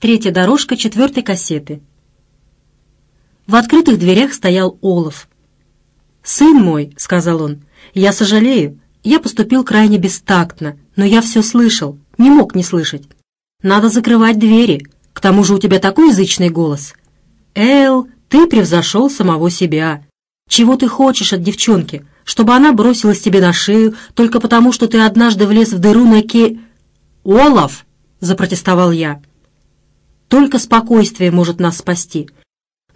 Третья дорожка четвертой кассеты. В открытых дверях стоял Олаф. «Сын мой», — сказал он, — «я сожалею, я поступил крайне бестактно, но я все слышал, не мог не слышать. Надо закрывать двери, к тому же у тебя такой язычный голос. Эл, ты превзошел самого себя. Чего ты хочешь от девчонки? Чтобы она бросилась тебе на шею только потому, что ты однажды влез в дыру на ке...» «Олаф!» — запротестовал я. «Только спокойствие может нас спасти.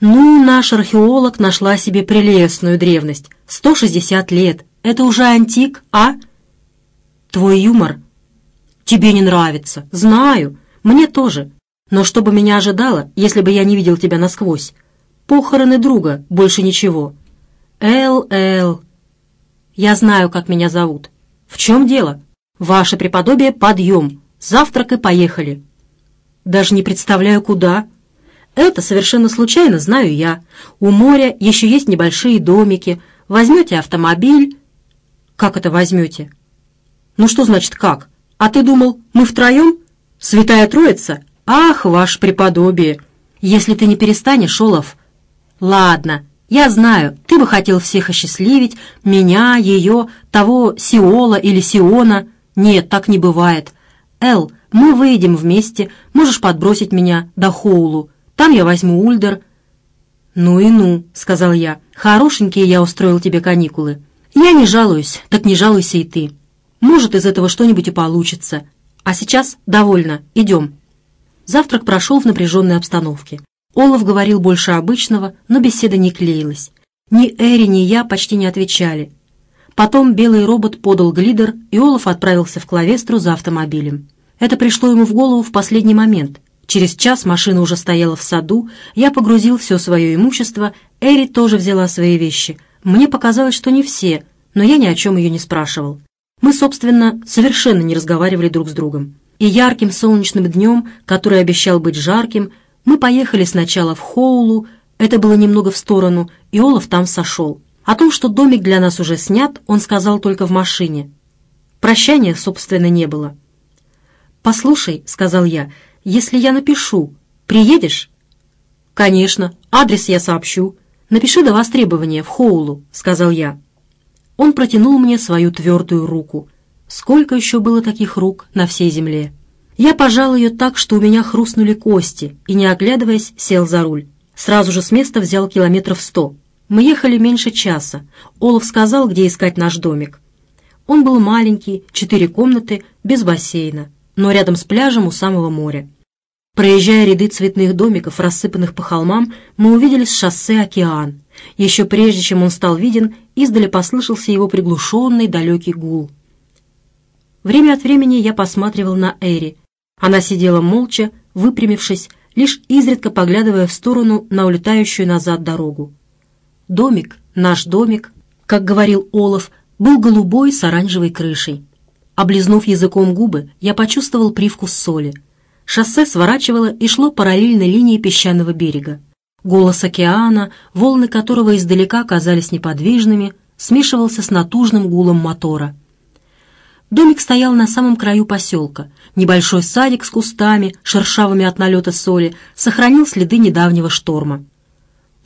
Ну, наш археолог нашла себе прелестную древность. 160 лет. Это уже антик, а? Твой юмор тебе не нравится. Знаю. Мне тоже. Но что бы меня ожидало, если бы я не видел тебя насквозь? Похороны друга, больше ничего. Эл, Эл. Я знаю, как меня зовут. В чем дело? Ваше преподобие, подъем. Завтрак и поехали. Даже не представляю, куда. Это совершенно случайно, знаю я. У моря еще есть небольшие домики. Возьмете автомобиль. Как это возьмете? Ну что значит как? А ты думал, мы втроем? Святая Троица? Ах, ваше преподобие! Если ты не перестанешь, Олаф... Ладно, я знаю, ты бы хотел всех осчастливить, меня, ее, того Сиола или Сиона. Нет, так не бывает. Эл, мы выйдем вместе, можешь подбросить меня до Хоулу. Там я возьму Ульдер». «Ну и ну», — сказал я, — «хорошенькие я устроил тебе каникулы. Я не жалуюсь, так не жалуйся и ты. Может, из этого что-нибудь и получится. А сейчас довольно, идем». Завтрак прошел в напряженной обстановке. Олаф говорил больше обычного, но беседа не клеилась. Ни Эри, ни я почти не отвечали. Потом белый робот подал глидер, и Олаф отправился в Клавестру за автомобилем. Это пришло ему в голову в последний момент, Через час машина уже стояла в саду, я погрузил все свое имущество, Эри тоже взяла свои вещи. Мне показалось, что не все, но я ни о чем ее не спрашивал. Мы, собственно, совершенно не разговаривали друг с другом. И ярким солнечным днем, который обещал быть жарким, мы поехали сначала в Хоулу, это было немного в сторону, и Олаф там сошел. О том, что домик для нас уже снят, он сказал только в машине. Прощания, собственно, не было. «Послушай», — сказал я, — если я напишу, приедешь?» «Конечно, адрес я сообщу. Напиши до востребования в Хоулу», — сказал я. Он протянул мне свою твердую руку. Сколько еще было таких рук на всей земле? Я пожал ее так, что у меня хрустнули кости, и, не оглядываясь, сел за руль. Сразу же с места взял километров сто. Мы ехали меньше часа. Олаф сказал, где искать наш домик. Он был маленький, четыре комнаты, без бассейна, но рядом с пляжем у самого моря. Проезжая ряды цветных домиков, рассыпанных по холмам, мы увидели с шоссе океан. Еще прежде, чем он стал виден, издали послышался его приглушенный далекий гул. Время от времени я посматривал на Эри. Она сидела молча, выпрямившись, лишь изредка поглядывая в сторону на улетающую назад дорогу. Домик, наш домик, как говорил Олаф, был голубой с оранжевой крышей. Облизнув языком губы, я почувствовал привкус соли — Шоссе сворачивало и шло параллельно линии песчаного берега. Голос океана, волны которого издалека казались неподвижными, смешивался с натужным гулом мотора. Домик стоял на самом краю поселка. Небольшой садик с кустами, шершавыми от налета соли, сохранил следы недавнего шторма.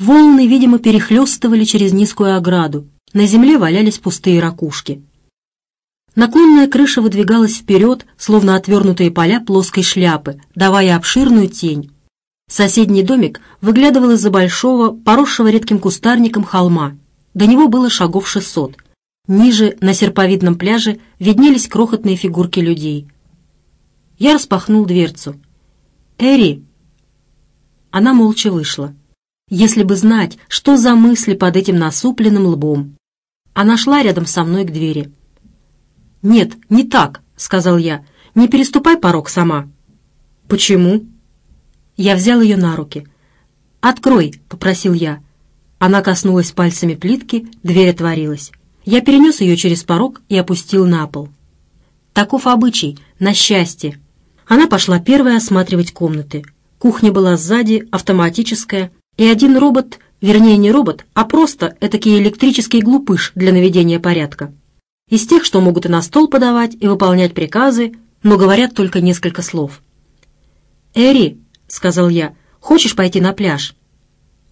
Волны, видимо, перехлестывали через низкую ограду. На земле валялись пустые ракушки. Наклонная крыша выдвигалась вперед, словно отвернутые поля плоской шляпы, давая обширную тень. Соседний домик выглядывал из-за большого, поросшего редким кустарником холма. До него было шагов шестьсот. Ниже, на серповидном пляже, виднелись крохотные фигурки людей. Я распахнул дверцу. «Эри!» Она молча вышла. Если бы знать, что за мысли под этим насупленным лбом. Она шла рядом со мной к двери. «Нет, не так», — сказал я. «Не переступай порог сама». «Почему?» Я взял ее на руки. «Открой», — попросил я. Она коснулась пальцами плитки, дверь отворилась. Я перенес ее через порог и опустил на пол. Таков обычай, на счастье. Она пошла первая осматривать комнаты. Кухня была сзади, автоматическая, и один робот, вернее не робот, а просто этакий электрический глупыш для наведения порядка из тех, что могут и на стол подавать, и выполнять приказы, но говорят только несколько слов. «Эри», — сказал я. «Хочешь пойти на пляж?»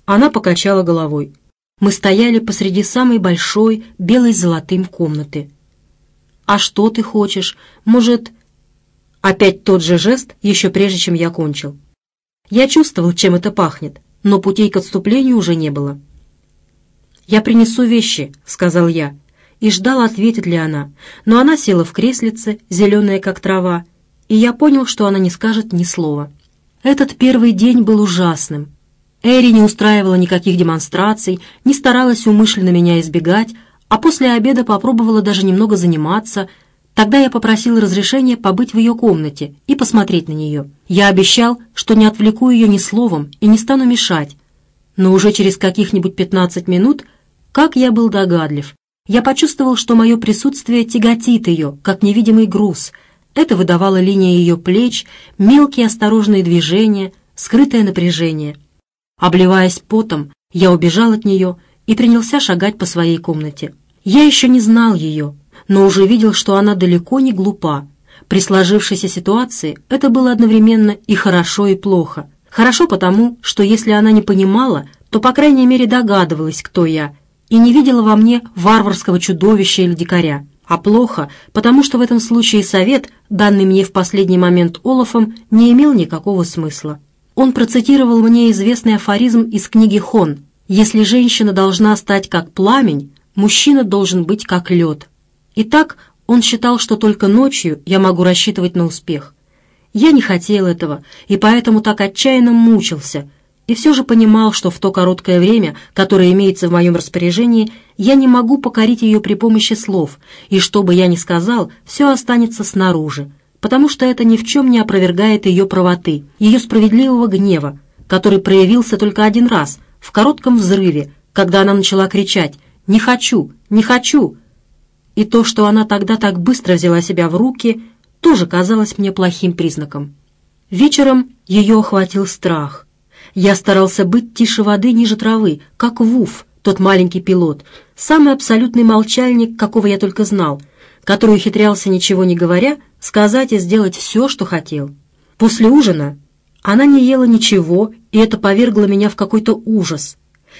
Она покачала головой. Мы стояли посреди самой большой, белой золотым комнаты. «А что ты хочешь? Может...» Опять тот же жест, еще прежде, чем я кончил. Я чувствовал, чем это пахнет, но путей к отступлению уже не было. «Я принесу вещи», — сказал я, и ждал, ответит ли она, но она села в креслице, зеленая как трава, и я понял, что она не скажет ни слова. Этот первый день был ужасным. Эри не устраивала никаких демонстраций, не старалась умышленно меня избегать, а после обеда попробовала даже немного заниматься. Тогда я попросил разрешения побыть в ее комнате и посмотреть на нее. Я обещал, что не отвлеку ее ни словом и не стану мешать. Но уже через каких-нибудь пятнадцать минут как я был догадлив! Я почувствовал, что мое присутствие тяготит ее, как невидимый груз. Это выдавала линия ее плеч, мелкие осторожные движения, скрытое напряжение. Обливаясь потом, я убежал от нее и принялся шагать по своей комнате. Я еще не знал ее, но уже видел, что она далеко не глупа. При сложившейся ситуации это было одновременно и хорошо, и плохо. Хорошо потому, что если она не понимала, то, по крайней мере, догадывалась, кто я, и не видела во мне варварского чудовища или дикаря. А плохо, потому что в этом случае совет, данный мне в последний момент Олафом, не имел никакого смысла. Он процитировал мне известный афоризм из книги Хон «Если женщина должна стать как пламень, мужчина должен быть как лед». Итак, он считал, что только ночью я могу рассчитывать на успех. Я не хотел этого, и поэтому так отчаянно мучился – и все же понимал, что в то короткое время, которое имеется в моем распоряжении, я не могу покорить ее при помощи слов, и что бы я ни сказал, все останется снаружи, потому что это ни в чем не опровергает ее правоты, ее справедливого гнева, который проявился только один раз, в коротком взрыве, когда она начала кричать «Не хочу! Не хочу!» И то, что она тогда так быстро взяла себя в руки, тоже казалось мне плохим признаком. Вечером ее охватил страх — я старался быть тише воды ниже травы, как Вуф, тот маленький пилот, самый абсолютный молчальник, какого я только знал, который ухитрялся, ничего не говоря, сказать и сделать все, что хотел. После ужина она не ела ничего, и это повергло меня в какой-то ужас.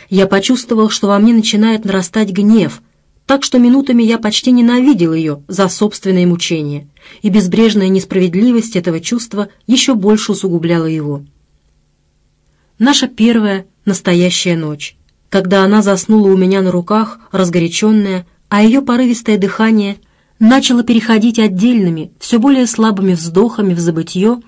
Я почувствовал, что во мне начинает нарастать гнев, так что минутами я почти ненавидел ее за собственное мучение, и безбрежная несправедливость этого чувства еще больше усугубляла его наша первая настоящая ночь, когда она заснула у меня на руках, разгоряченная, а ее порывистое дыхание начало переходить отдельными, все более слабыми вздохами в забытье,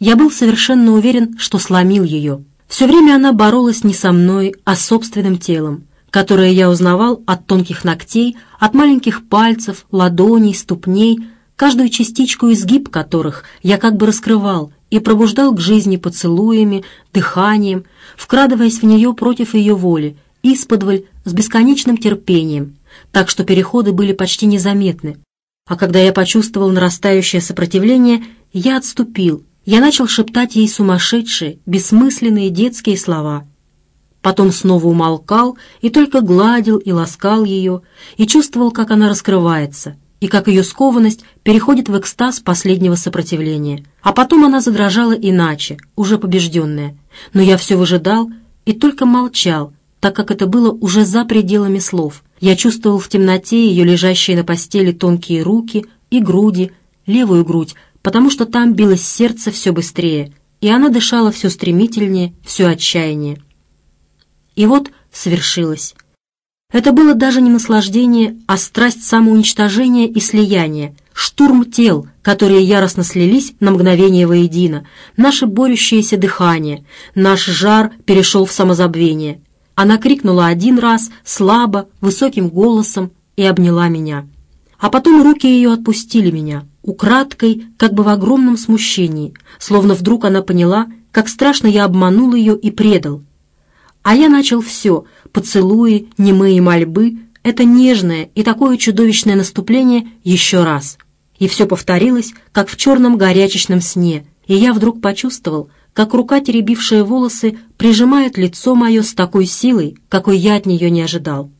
я был совершенно уверен, что сломил ее. Все время она боролась не со мной, а с собственным телом, которое я узнавал от тонких ногтей, от маленьких пальцев, ладоней, ступней, каждую частичку изгиб которых я как бы раскрывал, и пробуждал к жизни поцелуями, дыханием, вкрадываясь в нее против ее воли, исподволь, с бесконечным терпением, так что переходы были почти незаметны. А когда я почувствовал нарастающее сопротивление, я отступил, я начал шептать ей сумасшедшие, бессмысленные детские слова. Потом снова умолкал и только гладил и ласкал ее, и чувствовал, как она раскрывается — и как ее скованность переходит в экстаз последнего сопротивления. А потом она задрожала иначе, уже побежденная. Но я все выжидал и только молчал, так как это было уже за пределами слов. Я чувствовал в темноте ее лежащие на постели тонкие руки и груди, левую грудь, потому что там билось сердце все быстрее, и она дышала все стремительнее, все отчаяние. И вот свершилось. Это было даже не наслаждение, а страсть самоуничтожения и слияния, штурм тел, которые яростно слились на мгновение воедино, наше борющееся дыхание, наш жар перешел в самозабвение. Она крикнула один раз, слабо, высоким голосом и обняла меня. А потом руки ее отпустили меня, украдкой, как бы в огромном смущении, словно вдруг она поняла, как страшно я обманул ее и предал, а я начал все — поцелуи, немые мольбы, это нежное и такое чудовищное наступление еще раз. И все повторилось, как в черном горячечном сне, и я вдруг почувствовал, как рука, теребившая волосы, прижимает лицо мое с такой силой, какой я от нее не ожидал.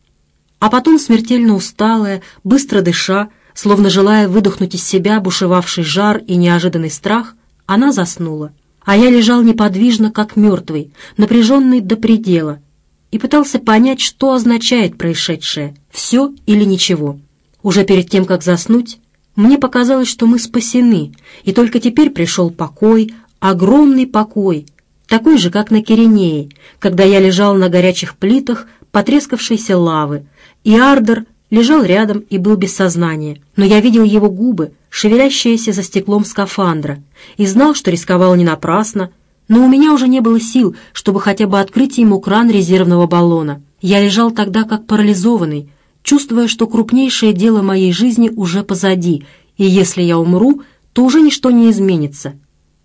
А потом, смертельно усталая, быстро дыша, словно желая выдохнуть из себя бушевавший жар и неожиданный страх, она заснула а я лежал неподвижно, как мертвый, напряженный до предела, и пытался понять, что означает происшедшее — все или ничего. Уже перед тем, как заснуть, мне показалось, что мы спасены, и только теперь пришел покой, огромный покой, такой же, как на Киринее, когда я лежал на горячих плитах потрескавшейся лавы, и Ардер лежал рядом и был без сознания, но я видел его губы, шевелящиеся за стеклом скафандра, и знал, что рисковал не напрасно, но у меня уже не было сил, чтобы хотя бы открыть ему кран резервного баллона. Я лежал тогда как парализованный, чувствуя, что крупнейшее дело моей жизни уже позади, и если я умру, то уже ничто не изменится.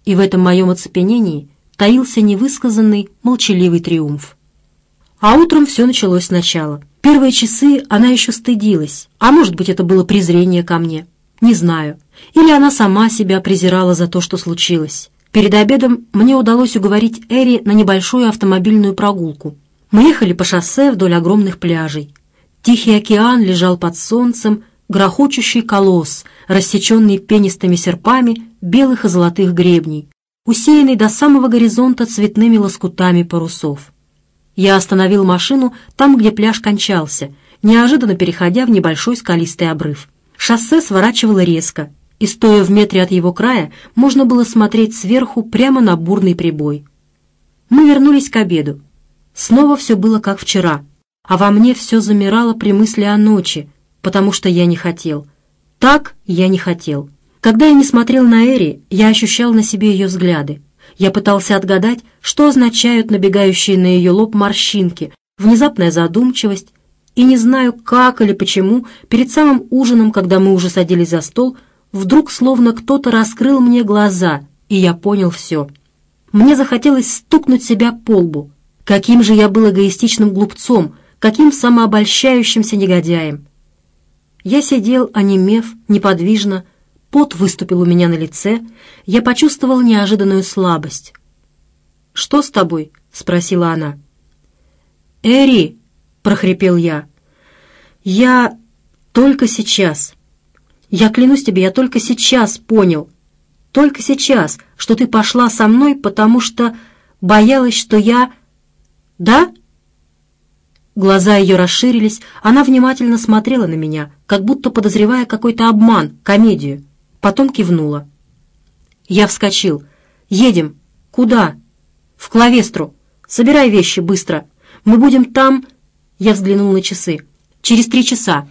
И в этом моем оцепенении таился невысказанный, молчаливый триумф. А утром все началось сначала. Первые часы она еще стыдилась, а может быть, это было презрение ко мне. Не знаю. Или она сама себя презирала за то, что случилось. Перед обедом мне удалось уговорить Эри на небольшую автомобильную прогулку. Мы ехали по шоссе вдоль огромных пляжей. Тихий океан лежал под солнцем, грохочущий колосс, рассеченный пенистыми серпами белых и золотых гребней, усеянный до самого горизонта цветными лоскутами парусов. Я остановил машину там, где пляж кончался, неожиданно переходя в небольшой скалистый обрыв. Шоссе сворачивало резко, и, стоя в метре от его края, можно было смотреть сверху прямо на бурный прибой. Мы вернулись к обеду. Снова все было как вчера, а во мне все замирало при мысли о ночи, потому что я не хотел. Так я не хотел. Когда я не смотрел на Эри, я ощущал на себе ее взгляды. Я пытался отгадать, что означают набегающие на ее лоб морщинки, внезапная задумчивость, и не знаю, как или почему, перед самым ужином, когда мы уже садились за стол, вдруг словно кто-то раскрыл мне глаза, и я понял все. Мне захотелось стукнуть себя по лбу. Каким же я был эгоистичным глупцом, каким самообольщающимся негодяем. Я сидел, онемев, неподвижно, пот выступил у меня на лице, я почувствовал неожиданную слабость. «Что с тобой?» — спросила она. «Эри!» — прохрипел я. «Я только сейчас. Я клянусь тебе, я только сейчас понял. Только сейчас, что ты пошла со мной, потому что боялась, что я... Да?» Глаза ее расширились, она внимательно смотрела на меня, как будто подозревая какой-то обман, комедию. Потом кивнула. Я вскочил. «Едем. Куда?» «В Клавестру. Собирай вещи быстро. Мы будем там...» Я взглянул на часы. «Через три часа».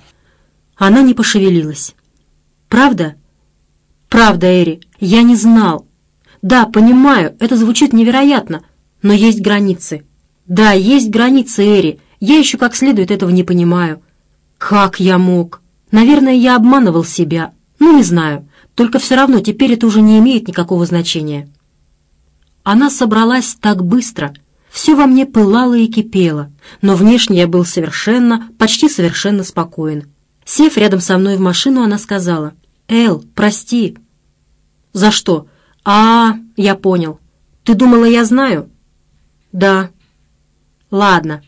Она не пошевелилась. «Правда?» «Правда, Эри. Я не знал. Да, понимаю, это звучит невероятно, но есть границы. Да, есть границы, Эри. Я еще как следует этого не понимаю. Как я мог? Наверное, я обманывал себя. Ну, не знаю. Только все равно теперь это уже не имеет никакого значения». Она собралась так быстро — все во мне пылало и кипело, но внешне я был совершенно, почти совершенно спокоен. Сев рядом со мной в машину, она сказала, «Эл, прости». «За что?» «А, я понял. Ты думала, я знаю?» «Да». «Ладно.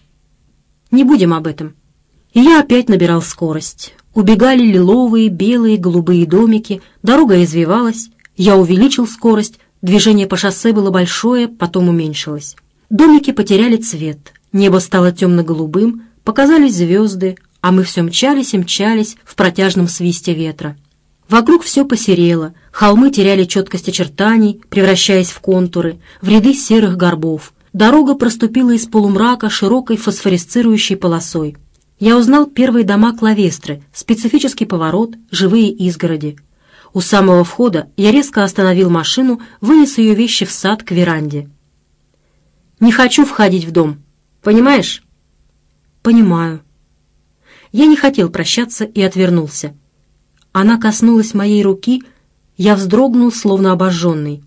Не будем об этом». И я опять набирал скорость. Убегали лиловые, белые, голубые домики, дорога извивалась, я увеличил скорость, движение по шоссе было большое, потом уменьшилось. Домики потеряли цвет, небо стало темно-голубым, показались звезды, а мы все мчались и мчались в протяжном свисте ветра. Вокруг все посерело, холмы теряли четкость очертаний, превращаясь в контуры, в ряды серых горбов. Дорога проступила из полумрака широкой фосфорисцирующей полосой. Я узнал первые дома Клавестры, специфический поворот, живые изгороди. У самого входа я резко остановил машину, вынес ее вещи в сад к веранде. Не хочу входить в дом. Понимаешь?» «Понимаю». Я не хотел прощаться и отвернулся. Она коснулась моей руки, я вздрогнул, словно обожженный.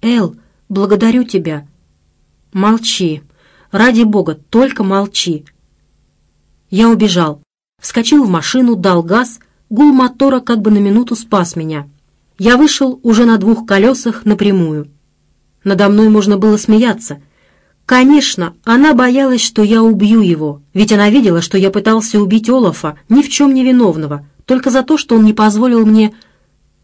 «Эл, благодарю тебя». «Молчи. Ради бога, только молчи». Я убежал. Вскочил в машину, дал газ, гул мотора как бы на минуту спас меня. Я вышел уже на двух колесах напрямую. Надо мной можно было смеяться — Конечно, она боялась, что я убью его, ведь она видела, что я пытался убить Олафа ни в чем не виновного, только за то, что он не позволил мне...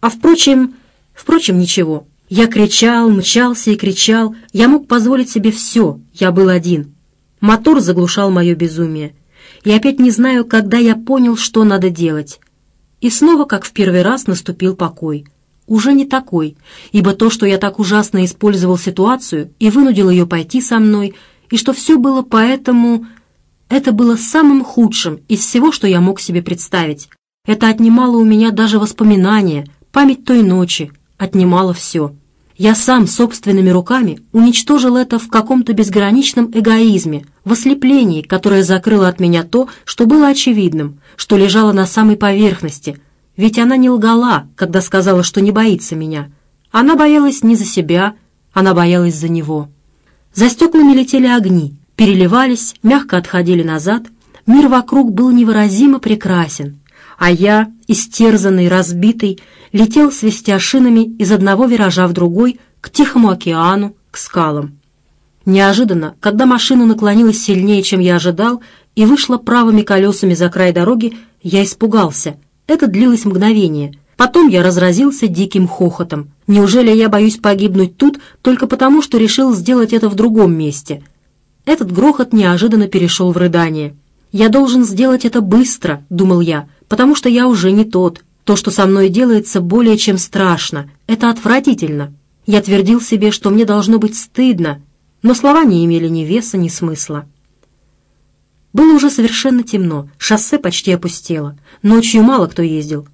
А впрочем, впрочем, ничего. Я кричал, мчался и кричал. Я мог позволить себе все. Я был один. Мотор заглушал мое безумие. И опять не знаю, когда я понял, что надо делать. И снова, как в первый раз, наступил покой. Уже не такой, ибо то, что я так ужасно использовал ситуацию и вынудил ее пойти со мной, и что все было поэтому... Это было самым худшим из всего, что я мог себе представить. Это отнимало у меня даже воспоминания, память той ночи, отнимало все. Я сам собственными руками уничтожил это в каком-то безграничном эгоизме, в ослеплении, которое закрыло от меня то, что было очевидным, что лежало на самой поверхности. Ведь она не лгала, когда сказала, что не боится меня. Она боялась не за себя, она боялась за него. За стеклами летели огни, переливались, мягко отходили назад. Мир вокруг был невыразимо прекрасен, а я, истерзанный, разбитый, летел, свистя шинами из одного виража в другой, к Тихому океану, к скалам. Неожиданно, когда машина наклонилась сильнее, чем я ожидал, и вышла правыми колесами за край дороги, я испугался. Это длилось мгновение. Потом я разразился диким хохотом. Неужели я боюсь погибнуть тут только потому, что решил сделать это в другом месте? Этот грохот неожиданно перешел в рыдание. «Я должен сделать это быстро», — думал я, — «потому что я уже не тот, то, что со мной делается, более чем страшно. Это отвратительно. Я твердил себе, что мне должно быть стыдно, но слова не имели ни веса, ни смысла. Было уже совершенно темно, шоссе почти опустело. Ночью мало кто ездил.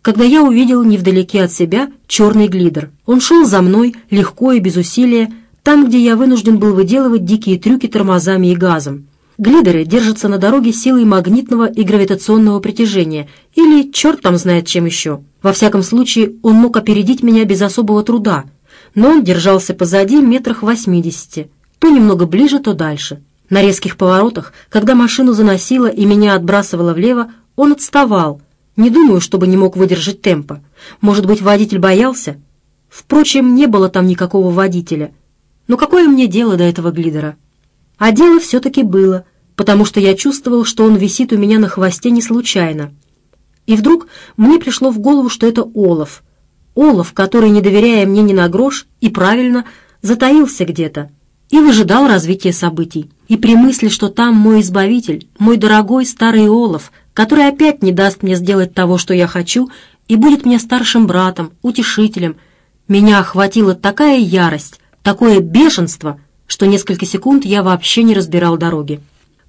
Когда я увидел невдалеке от себя черный глидер. Он шел за мной, легко и без усилия, там, где я вынужден был выделывать дикие трюки тормозами и газом. Глидеры держатся на дороге силой магнитного и гравитационного притяжения, или черт там знает чем еще. Во всяком случае, он мог опередить меня без особого труда, но он держался позади метрах восьмидесяти, то немного ближе, то дальше. На резких поворотах, когда машину заносило и меня отбрасывало влево, он отставал. Не думаю, чтобы не мог выдержать темпа. Может быть, водитель боялся? Впрочем, не было там никакого водителя. Но какое мне дело до этого глидера? А дело все-таки было, потому что я чувствовал, что он висит у меня на хвосте не случайно. И вдруг мне пришло в голову, что это Олаф. Олаф, который, не доверяя мне ни на грош, и правильно, затаился где-то и выжидал развития событий. И при мысли, что там мой избавитель, мой дорогой старый Олаф, который опять не даст мне сделать того, что я хочу, и будет мне старшим братом, утешителем, меня охватила такая ярость, такое бешенство — что несколько секунд я вообще не разбирал дороги.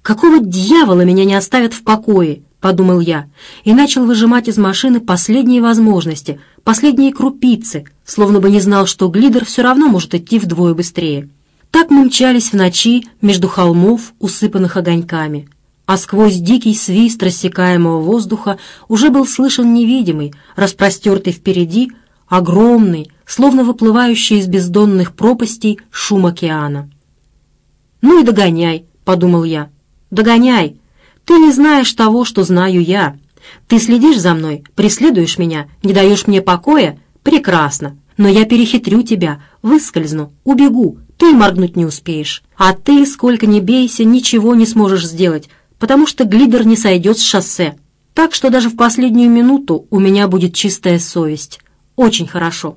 «Какого дьявола меня не оставят в покое?» — подумал я, и начал выжимать из машины последние возможности, последние крупицы, словно бы не знал, что глидер все равно может идти вдвое быстрее. Так мы мчались в ночи между холмов, усыпанных огоньками, а сквозь дикий свист рассекаемого воздуха уже был слышен невидимый, распростертый впереди, огромный, словно выплывающий из бездонных пропастей шум океана. «Ну и догоняй», — подумал я. «Догоняй! Ты не знаешь того, что знаю я. Ты следишь за мной, преследуешь меня, не даешь мне покоя? Прекрасно. Но я перехитрю тебя, выскользну, убегу, ты моргнуть не успеешь. А ты, сколько ни бейся, ничего не сможешь сделать, потому что глидер не сойдет с шоссе. Так что даже в последнюю минуту у меня будет чистая совесть. Очень хорошо».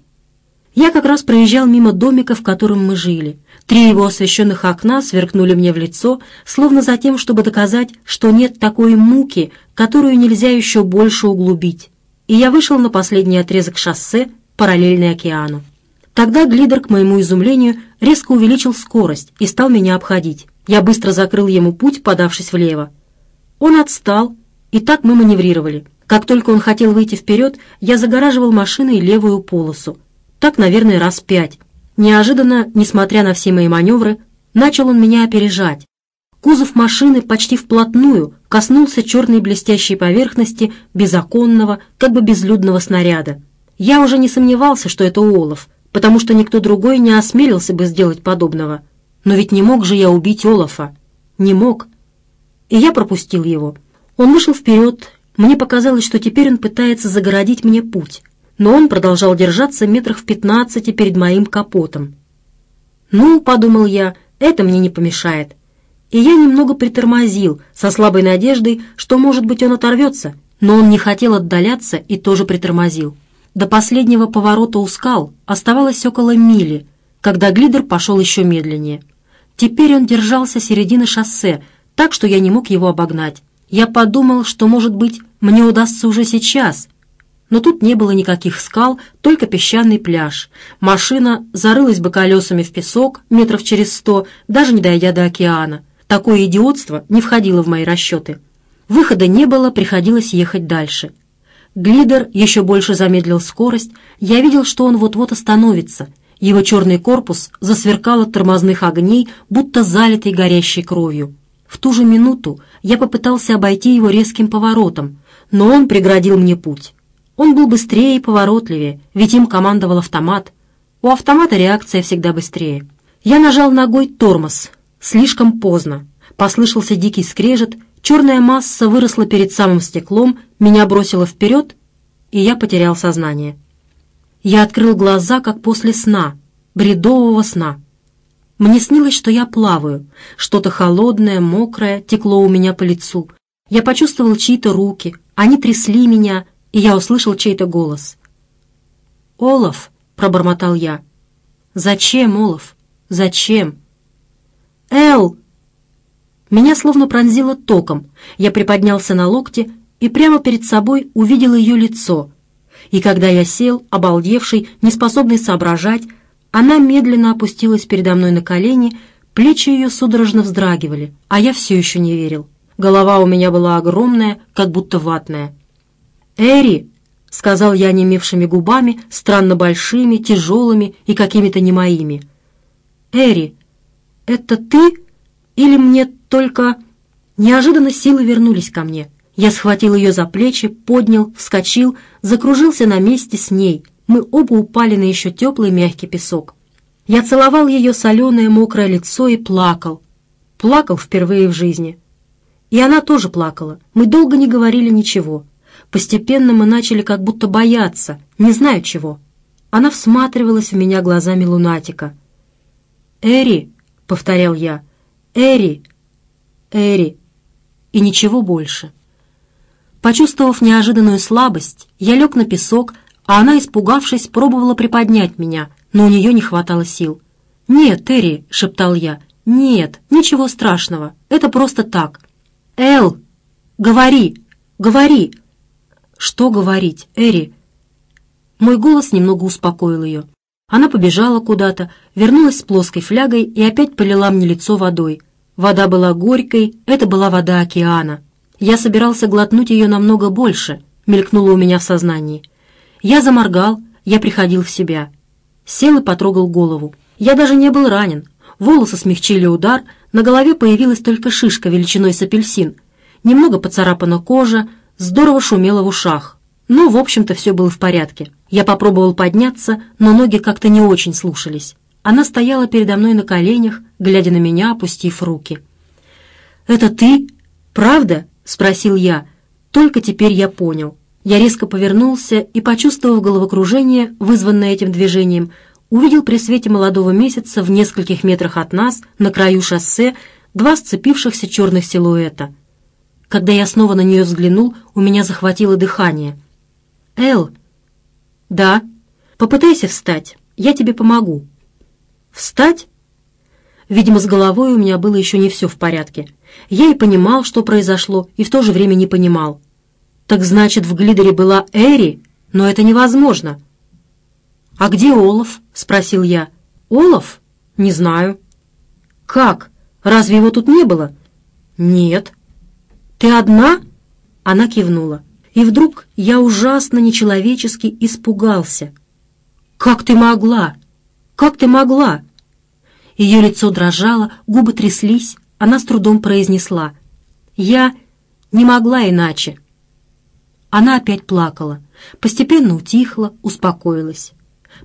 Я как раз проезжал мимо домика, в котором мы жили. Три его освещенных окна сверкнули мне в лицо, словно за тем, чтобы доказать, что нет такой муки, которую нельзя еще больше углубить. И я вышел на последний отрезок шоссе, параллельный океану. Тогда глидер, к моему изумлению, резко увеличил скорость и стал меня обходить. Я быстро закрыл ему путь, подавшись влево. Он отстал, и так мы маневрировали. Как только он хотел выйти вперед, я загораживал машиной левую полосу. Так, наверное, раз пять. Неожиданно, несмотря на все мои маневры, начал он меня опережать. Кузов машины почти вплотную коснулся черной блестящей поверхности безоконного, как бы безлюдного снаряда. Я уже не сомневался, что это Олаф, потому что никто другой не осмелился бы сделать подобного. Но ведь не мог же я убить Олафа. Не мог. И я пропустил его. Он вышел вперед. Мне показалось, что теперь он пытается загородить мне путь но он продолжал держаться метрах в пятнадцати перед моим капотом. «Ну, — подумал я, — это мне не помешает». И я немного притормозил, со слабой надеждой, что, может быть, он оторвется, но он не хотел отдаляться и тоже притормозил. До последнего поворота у скал оставалось около мили, когда глидер пошел еще медленнее. Теперь он держался середины шоссе, так что я не мог его обогнать. Я подумал, что, может быть, мне удастся уже сейчас. Но тут не было никаких скал, только песчаный пляж. Машина зарылась бы колесами в песок метров через сто, даже не дойдя до океана. Такое идиотство не входило в мои расчеты. Выхода не было, приходилось ехать дальше. Глидер еще больше замедлил скорость. Я видел, что он вот-вот остановится. Его черный корпус засверкал от тормозных огней, будто залитый горящей кровью. В ту же минуту я попытался обойти его резким поворотом, но он преградил мне путь. Он был быстрее и поворотливее, ведь им командовал автомат. У автомата реакция всегда быстрее. Я нажал ногой тормоз. Слишком поздно. Послышался дикий скрежет, Черная масса выросла перед самым стеклом, меня бросило вперед, и я потерял сознание. Я открыл глаза, как после сна, бредового сна. Мне снилось, что я плаваю, что-то холодное, мокрое текло у меня по лицу. Я почувствовал чьи-то руки, они трясли меня, и я услышал чей-то голос. «Олаф!» — пробормотал я. «Зачем, Олаф? Зачем?» «Эл!» Меня словно пронзило током. Я приподнялся на локте и прямо перед собой увидел ее лицо. И когда я сел, обалдевший, неспособный соображать, она медленно опустилась передо мной на колени, плечи ее судорожно вздрагивали, а я все еще не верил. Голова у меня была огромная, как будто ватная. «Эри!» — сказал я немевшими губами, странно большими, тяжелыми и какими-то немоими. «Эри, это ты или мне только неожиданно силы вернулись ко мне. Я схватил ее за плечи, поднял, вскочил, закружился на месте с ней. Мы оба упали на еще теплый мягкий песок. Я целовал ее соленое мокрое лицо и плакал. Плакал впервые в жизни. И она тоже плакала. Мы долго не говорили ничего. Постепенно мы начали как будто бояться, не знаю чего. Она всматривалась в меня глазами лунатика. «Эри», — повторял я, — «Эри, Эри. И ничего больше. Почувствовав неожиданную слабость, я лег на песок, а она, испугавшись, пробовала приподнять меня, но у нее не хватало сил. «Нет, Эри», — шептал я, — «нет, ничего страшного, это просто так». «Эл, говори, говори!» «Что говорить, Эри?» Мой голос немного успокоил ее. Она побежала куда-то, вернулась с плоской флягой и опять полила мне лицо водой — Вода была горькой, это была вода океана. Я собирался глотнуть ее намного больше, мелькнуло у меня в сознании. Я заморгал, я приходил в себя. Сел и потрогал голову. Я даже не был ранен. Волосы смягчили удар, на голове появилась только шишка величиной с апельсин. Немного поцарапана кожа, здорово шумело в ушах. Но, в общем-то, все было в порядке. Я попробовал подняться, но ноги как-то не очень слушались. Она стояла передо мной на коленях, глядя на меня, опустив руки. «Это ты? Правда?» — спросил я. Только теперь я понял. Я резко повернулся и, почувствовав головокружение, вызванное этим движением, увидел при свете молодого месяца в нескольких метрах от нас, на краю шоссе, два сцепившихся черных силуэта. Когда я снова на нее взглянул, у меня захватило дыхание. «Эл?» «Да. Попытайся встать. Я тебе помогу». Встать? Видимо, с головой у меня было еще не все в порядке. Я и понимал, что произошло, и в то же время не понимал. Так значит, в Глидере была Эри? Но это невозможно. «А где Олаф?» — спросил я. «Олаф? Не знаю». «Как? Разве его тут не было?» «Нет». «Ты одна?» Она кивнула. И вдруг я ужасно нечеловечески испугался. «Как ты могла?» Как ты могла?» Ее лицо дрожало, губы тряслись, она с трудом произнесла. «Я не могла иначе». Она опять плакала, постепенно утихла, успокоилась.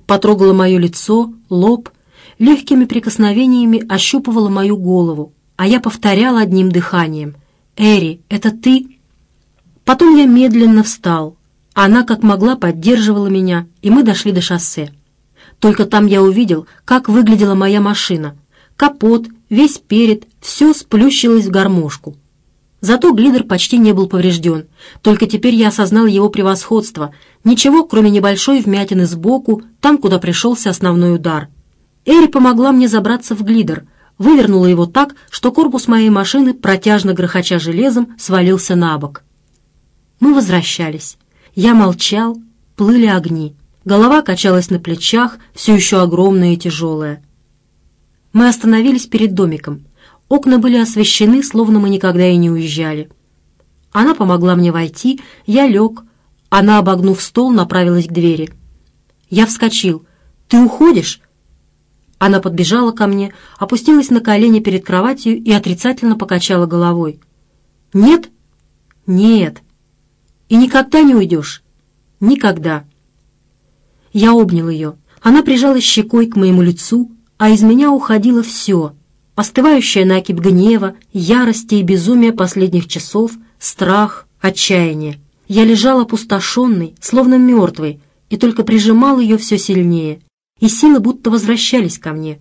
Потрогала мое лицо, лоб, легкими прикосновениями ощупывала мою голову, а я повторяла одним дыханием. «Эри, это ты?» Потом я медленно встал. Она как могла поддерживала меня, и мы дошли до шоссе. Только там я увидел, как выглядела моя машина. Капот, весь перед, все сплющилось в гармошку. Зато глидер почти не был поврежден. Только теперь я осознал его превосходство. Ничего, кроме небольшой вмятины сбоку, там, куда пришелся основной удар. Эри помогла мне забраться в глидер, вывернула его так, что корпус моей машины, протяжно грохоча железом, свалился на бок. Мы возвращались. Я молчал, плыли огни. Голова качалась на плечах, все еще огромная и тяжелая. Мы остановились перед домиком. Окна были освещены, словно мы никогда и не уезжали. Она помогла мне войти, я лег. Она, обогнув стол, направилась к двери. Я вскочил. «Ты уходишь?» Она подбежала ко мне, опустилась на колени перед кроватью и отрицательно покачала головой. «Нет?» «Нет. И никогда не уйдешь?» «Никогда». Я обнял ее. Она прижалась щекой к моему лицу, а из меня уходило все — остывающая накипь гнева, ярости и безумия последних часов, страх, отчаяние. Я лежал опустошенный, словно мертвый, и только прижимал ее все сильнее, и силы будто возвращались ко мне.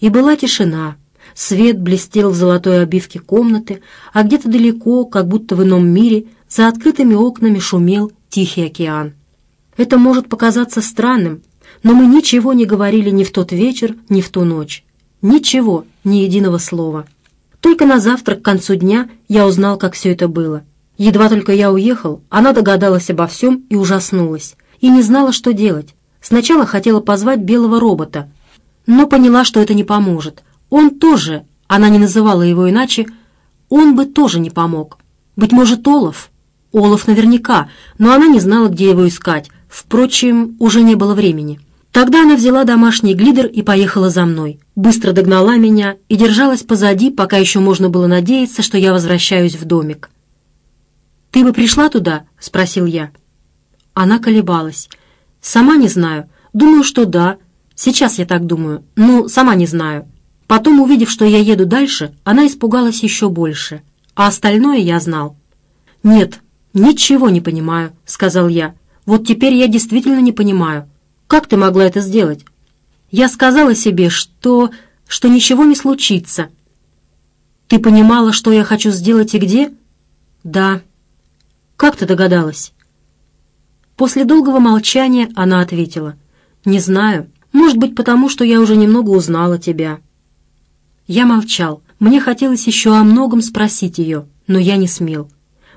И была тишина, свет блестел в золотой обивке комнаты, а где-то далеко, как будто в ином мире, за открытыми окнами шумел Тихий океан. Это может показаться странным, но мы ничего не говорили ни в тот вечер, ни в ту ночь. Ничего, ни единого слова. Только на завтрак к концу дня я узнал, как все это было. Едва только я уехал, она догадалась обо всем и ужаснулась. И не знала, что делать. Сначала хотела позвать белого робота, но поняла, что это не поможет. Он тоже, она не называла его иначе, он бы тоже не помог. Быть может, Олаф? Олаф наверняка, но она не знала, где его искать. Впрочем, уже не было времени. Тогда она взяла домашний глидер и поехала за мной. Быстро догнала меня и держалась позади, пока еще можно было надеяться, что я возвращаюсь в домик. «Ты бы пришла туда?» — спросил я. Она колебалась. «Сама не знаю. Думаю, что да. Сейчас я так думаю. Ну, сама не знаю». Потом, увидев, что я еду дальше, она испугалась еще больше. А остальное я знал. «Нет, ничего не понимаю», — сказал я. «Вот теперь я действительно не понимаю. Как ты могла это сделать? Я сказала себе, что... что ничего не случится. Ты понимала, что я хочу сделать и где? Да. Как ты догадалась? После долгого молчания она ответила. Не знаю. Может быть, потому что я уже немного узнала тебя. Я молчал. Мне хотелось еще о многом спросить ее, но я не смел.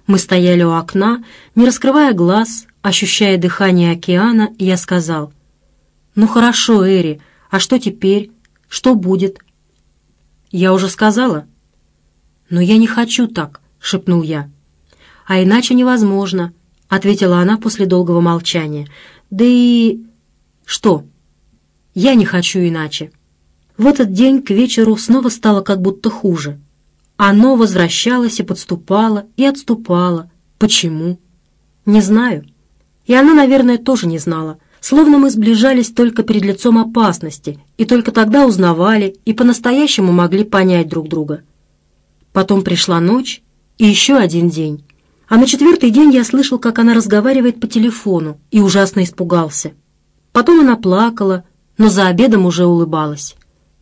Мы стояли у окна, не раскрывая глаз, ощущая дыхание океана, и я сказал — «Ну хорошо, Эри, а что теперь? Что будет?» «Я уже сказала». «Но я не хочу так», — шепнул я. «А иначе невозможно», — ответила она после долгого молчания. «Да и...» «Что?» «Я не хочу иначе». В этот день к вечеру снова стало как будто хуже. Оно возвращалось и подступало, и отступало. Почему? Не знаю. И она, наверное, тоже не знала словно мы сближались только перед лицом опасности, и только тогда узнавали и по-настоящему могли понять друг друга. Потом пришла ночь и еще один день. А на четвертый день я слышал, как она разговаривает по телефону, и ужасно испугался. Потом она плакала, но за обедом уже улыбалась.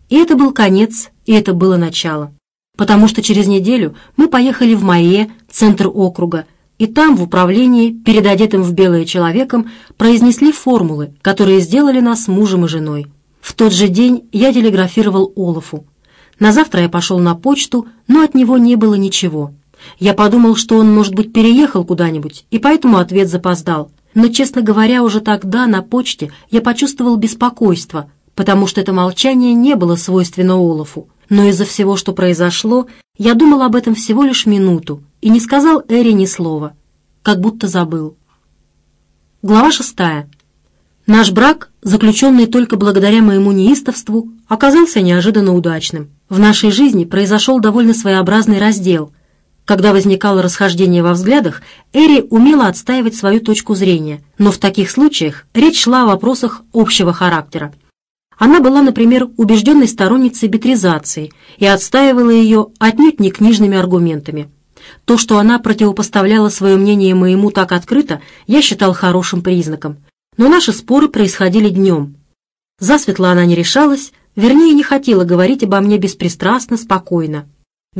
И это был конец, и это было начало. Потому что через неделю мы поехали в Майе, центр округа, и там, в управлении, перед одетым в белое человеком, произнесли формулы, которые сделали нас мужем и женой. В тот же день я телеграфировал Олафу. На завтра я пошел на почту, но от него не было ничего. Я подумал, что он, может быть, переехал куда-нибудь, и поэтому ответ запоздал. Но, честно говоря, уже тогда на почте я почувствовал беспокойство, потому что это молчание не было свойственно Олафу. Но из-за всего, что произошло, я думал об этом всего лишь минуту и не сказал Эри ни слова, как будто забыл. Глава шестая. Наш брак, заключенный только благодаря моему неистовству, оказался неожиданно удачным. В нашей жизни произошел довольно своеобразный раздел. Когда возникало расхождение во взглядах, Эри умела отстаивать свою точку зрения, но в таких случаях речь шла о вопросах общего характера. Она была, например, убежденной сторонницей битризации и отстаивала ее отнюдь не книжными аргументами. То, что она противопоставляла свое мнение моему так открыто, я считал хорошим признаком. Но наши споры происходили днем. Засветло она не решалась, вернее, не хотела говорить обо мне беспристрастно, спокойно.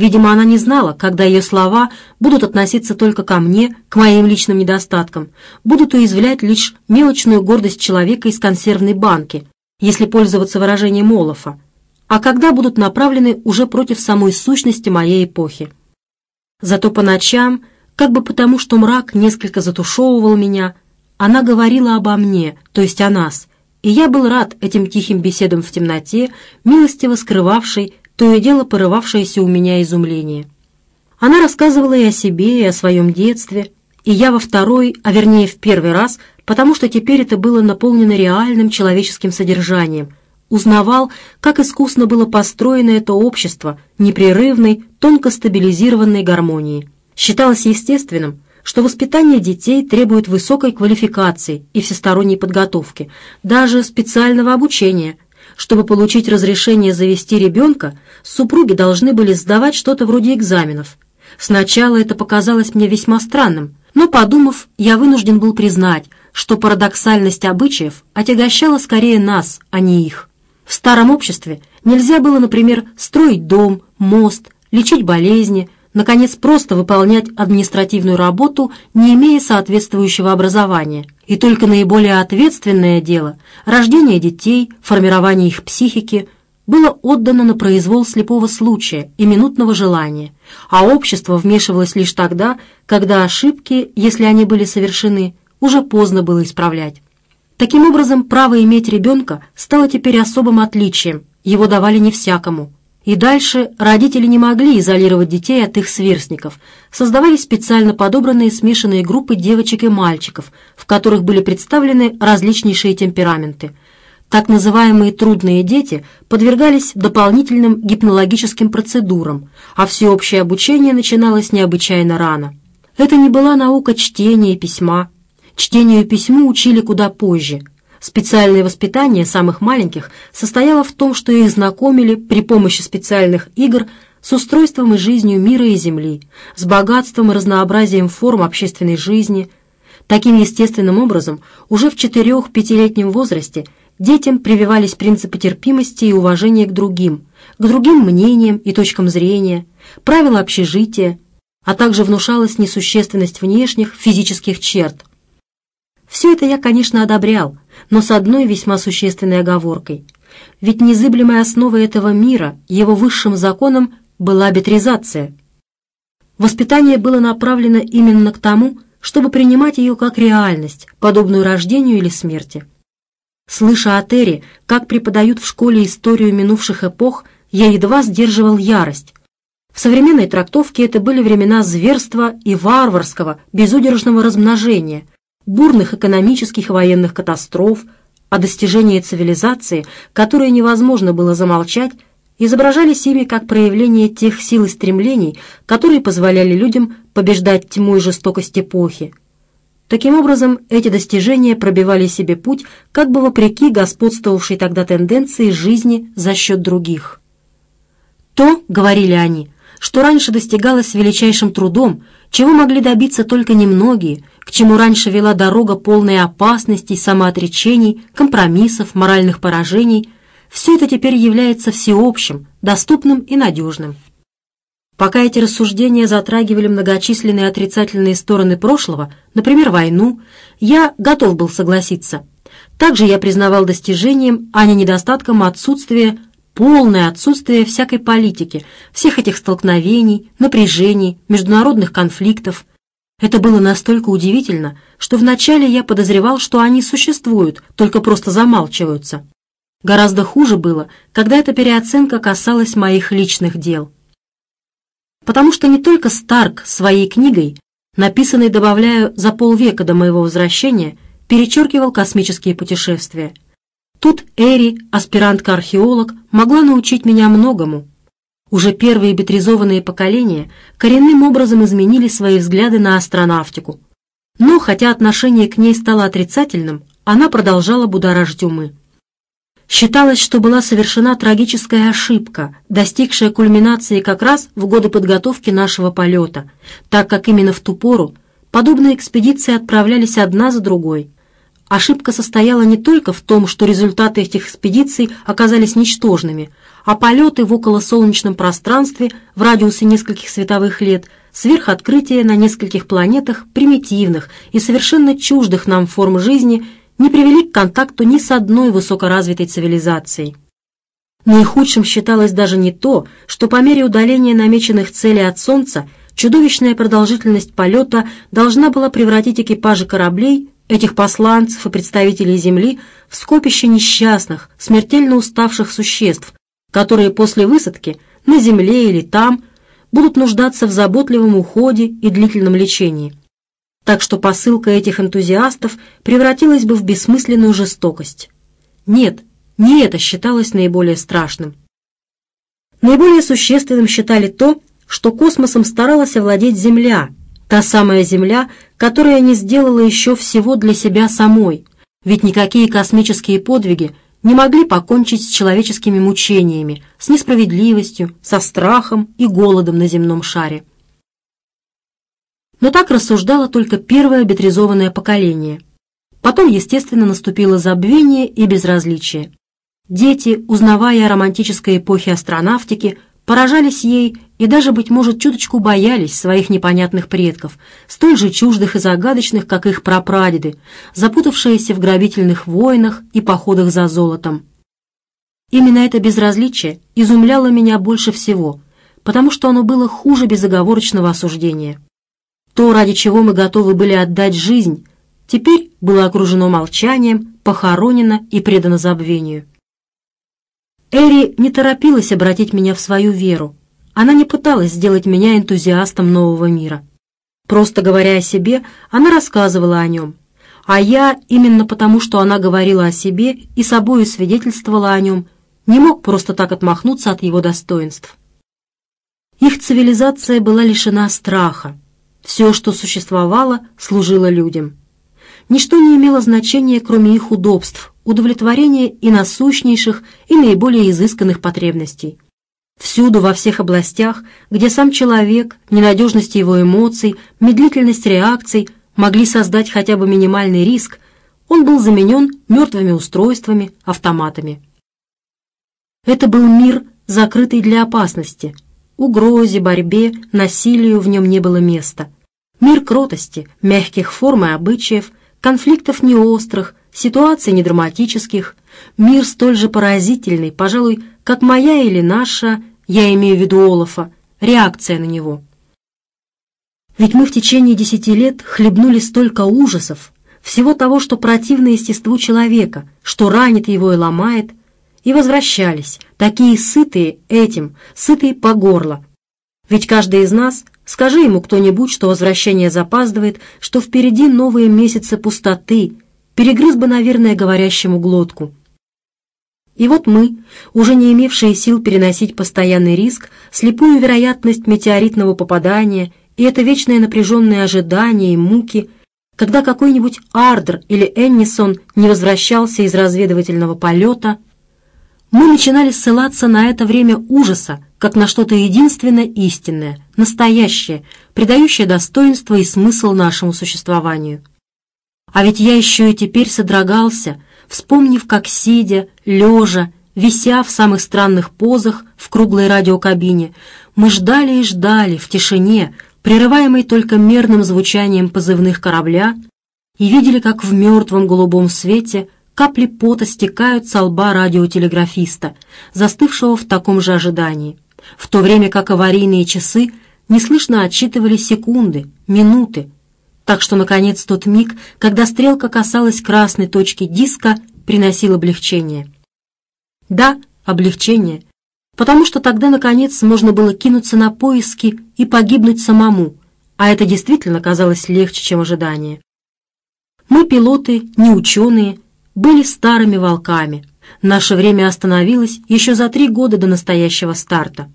Видимо, она не знала, когда ее слова будут относиться только ко мне, к моим личным недостаткам, будут уязвлять лишь мелочную гордость человека из консервной банки, если пользоваться выражением Олафа, а когда будут направлены уже против самой сущности моей эпохи. Зато по ночам, как бы потому, что мрак несколько затушевывал меня, она говорила обо мне, то есть о нас, и я был рад этим тихим беседам в темноте, милостиво скрывавшей то и дело порывавшееся у меня изумление. Она рассказывала и о себе, и о своем детстве, и я во второй, а вернее в первый раз, потому что теперь это было наполнено реальным человеческим содержанием, узнавал, как искусно было построено это общество непрерывной, тонко стабилизированной гармонии. Считалось естественным, что воспитание детей требует высокой квалификации и всесторонней подготовки, даже специального обучения – чтобы получить разрешение завести ребенка, супруги должны были сдавать что-то вроде экзаменов. Сначала это показалось мне весьма странным, но, подумав, я вынужден был признать, что парадоксальность обычаев отягощала скорее нас, а не их. В старом обществе нельзя было, например, строить дом, мост, лечить болезни, наконец, просто выполнять административную работу, не имея соответствующего образования. И только наиболее ответственное дело – рождение детей, формирование их психики – было отдано на произвол слепого случая и минутного желания, а общество вмешивалось лишь тогда, когда ошибки, если они были совершены, уже поздно было исправлять. Таким образом, право иметь ребенка стало теперь особым отличием, его давали не всякому – и дальше родители не могли изолировать детей от их сверстников. Создавались специально подобранные смешанные группы девочек и мальчиков, в которых были представлены различнейшие темпераменты. Так называемые трудные дети подвергались дополнительным гипнологическим процедурам, а всеобщее обучение начиналось необычайно рано. Это не была наука чтения и письма. Чтению и письму учили куда позже – Специальное воспитание самых маленьких состояло в том, что их знакомили при помощи специальных игр с устройством и жизнью мира и Земли, с богатством и разнообразием форм общественной жизни. Таким естественным образом, уже в 4-5-летнем возрасте детям прививались принципы терпимости и уважения к другим, к другим мнениям и точкам зрения, правила общежития, а также внушалась несущественность внешних физических черт. Все это я, конечно, одобрял, но с одной весьма существенной оговоркой. Ведь незыблемой основой этого мира, его высшим законом, была бетризация. Воспитание было направлено именно к тому, чтобы принимать ее как реальность, подобную рождению или смерти. Слыша о Терри, как преподают в школе историю минувших эпох, я едва сдерживал ярость. В современной трактовке это были времена зверства и варварского, безудержного размножения, бурных экономических и военных катастроф, о достижении цивилизации, которые невозможно было замолчать, изображались ими как проявление тех сил и стремлений, которые позволяли людям побеждать тьму и жестокость эпохи. Таким образом, эти достижения пробивали себе путь как бы вопреки господствовавшей тогда тенденции жизни за счет других. То, говорили они, что раньше достигалось величайшим трудом, чего могли добиться только немногие, к чему раньше вела дорога полная опасностей, самоотречений, компромиссов, моральных поражений, все это теперь является всеобщим, доступным и надежным. Пока эти рассуждения затрагивали многочисленные отрицательные стороны прошлого, например, войну, я готов был согласиться. Также я признавал достижением, а не недостатком отсутствия, полное отсутствие всякой политики, всех этих столкновений, напряжений, международных конфликтов, это было настолько удивительно, что вначале я подозревал, что они существуют, только просто замалчиваются. Гораздо хуже было, когда эта переоценка касалась моих личных дел. Потому что не только Старк своей книгой, написанной, добавляю, за полвека до моего возвращения, перечеркивал космические путешествия. Тут Эри, аспирантка-археолог, могла научить меня многому, уже первые бетризованные поколения коренным образом изменили свои взгляды на астронавтику. Но, хотя отношение к ней стало отрицательным, она продолжала будоражить умы. Считалось, что была совершена трагическая ошибка, достигшая кульминации как раз в годы подготовки нашего полета, так как именно в ту пору подобные экспедиции отправлялись одна за другой. Ошибка состояла не только в том, что результаты этих экспедиций оказались ничтожными, а полеты в околосолнечном пространстве в радиусе нескольких световых лет, сверхоткрытия на нескольких планетах примитивных и совершенно чуждых нам форм жизни не привели к контакту ни с одной высокоразвитой цивилизацией. Наихудшим считалось даже не то, что по мере удаления намеченных целей от Солнца чудовищная продолжительность полета должна была превратить экипажи кораблей этих посланцев и представителей Земли в скопище несчастных, смертельно уставших существ, которые после высадки на Земле или там будут нуждаться в заботливом уходе и длительном лечении. Так что посылка этих энтузиастов превратилась бы в бессмысленную жестокость. Нет, не это считалось наиболее страшным. Наиболее существенным считали то, что космосом старалась овладеть Земля, та самая Земля, которая не сделала еще всего для себя самой, ведь никакие космические подвиги не могли покончить с человеческими мучениями, с несправедливостью, со страхом и голодом на земном шаре. Но так рассуждало только первое бетризованное поколение. Потом, естественно, наступило забвение и безразличие. Дети, узнавая о романтической эпохе астронавтики, поражались ей и даже, быть может, чуточку боялись своих непонятных предков, столь же чуждых и загадочных, как их прапрадеды, запутавшиеся в грабительных войнах и походах за золотом. Именно это безразличие изумляло меня больше всего, потому что оно было хуже безоговорочного осуждения. То, ради чего мы готовы были отдать жизнь, теперь было окружено молчанием, похоронено и предано забвению. Эри не торопилась обратить меня в свою веру. Она не пыталась сделать меня энтузиастом нового мира. Просто говоря о себе, она рассказывала о нем. А я, именно потому, что она говорила о себе и собою свидетельствовала о нем, не мог просто так отмахнуться от его достоинств. Их цивилизация была лишена страха. Все, что существовало, служило людям. Ничто не имело значения, кроме их удобств, удовлетворения и насущнейших, и наиболее изысканных потребностей. Всюду, во всех областях, где сам человек, ненадежность его эмоций, медлительность реакций могли создать хотя бы минимальный риск, он был заменен мертвыми устройствами, автоматами. Это был мир, закрытый для опасности. Угрозе, борьбе, насилию в нем не было места. Мир кротости, мягких форм и обычаев, конфликтов неострых, ситуаций недраматических, мир столь же поразительный, пожалуй, как моя или наша, я имею в виду Олафа, реакция на него. Ведь мы в течение десяти лет хлебнули столько ужасов, всего того, что противно естеству человека, что ранит его и ломает, и возвращались, такие сытые этим, сытые по горло. Ведь каждый из нас Скажи ему кто-нибудь, что возвращение запаздывает, что впереди новые месяцы пустоты, перегрыз бы, наверное, говорящему глотку. И вот мы, уже не имевшие сил переносить постоянный риск, слепую вероятность метеоритного попадания и это вечное напряженное ожидание и муки, когда какой-нибудь Ардер или Эннисон не возвращался из разведывательного полета, мы начинали ссылаться на это время ужаса, как на что-то единственное истинное, настоящее, придающее достоинство и смысл нашему существованию. А ведь я еще и теперь содрогался, вспомнив, как сидя, лежа, вися в самых странных позах в круглой радиокабине, мы ждали и ждали в тишине, прерываемой только мерным звучанием позывных корабля, и видели, как в мертвом голубом свете капли пота стекают со лба радиотелеграфиста, застывшего в таком же ожидании в то время как аварийные часы неслышно отсчитывали секунды, минуты, так что, наконец, тот миг, когда стрелка касалась красной точки диска, приносил облегчение. Да, облегчение, потому что тогда, наконец, можно было кинуться на поиски и погибнуть самому, а это действительно казалось легче, чем ожидание. Мы, пилоты, не ученые, были старыми волками, Наше время остановилось еще за три года до настоящего старта.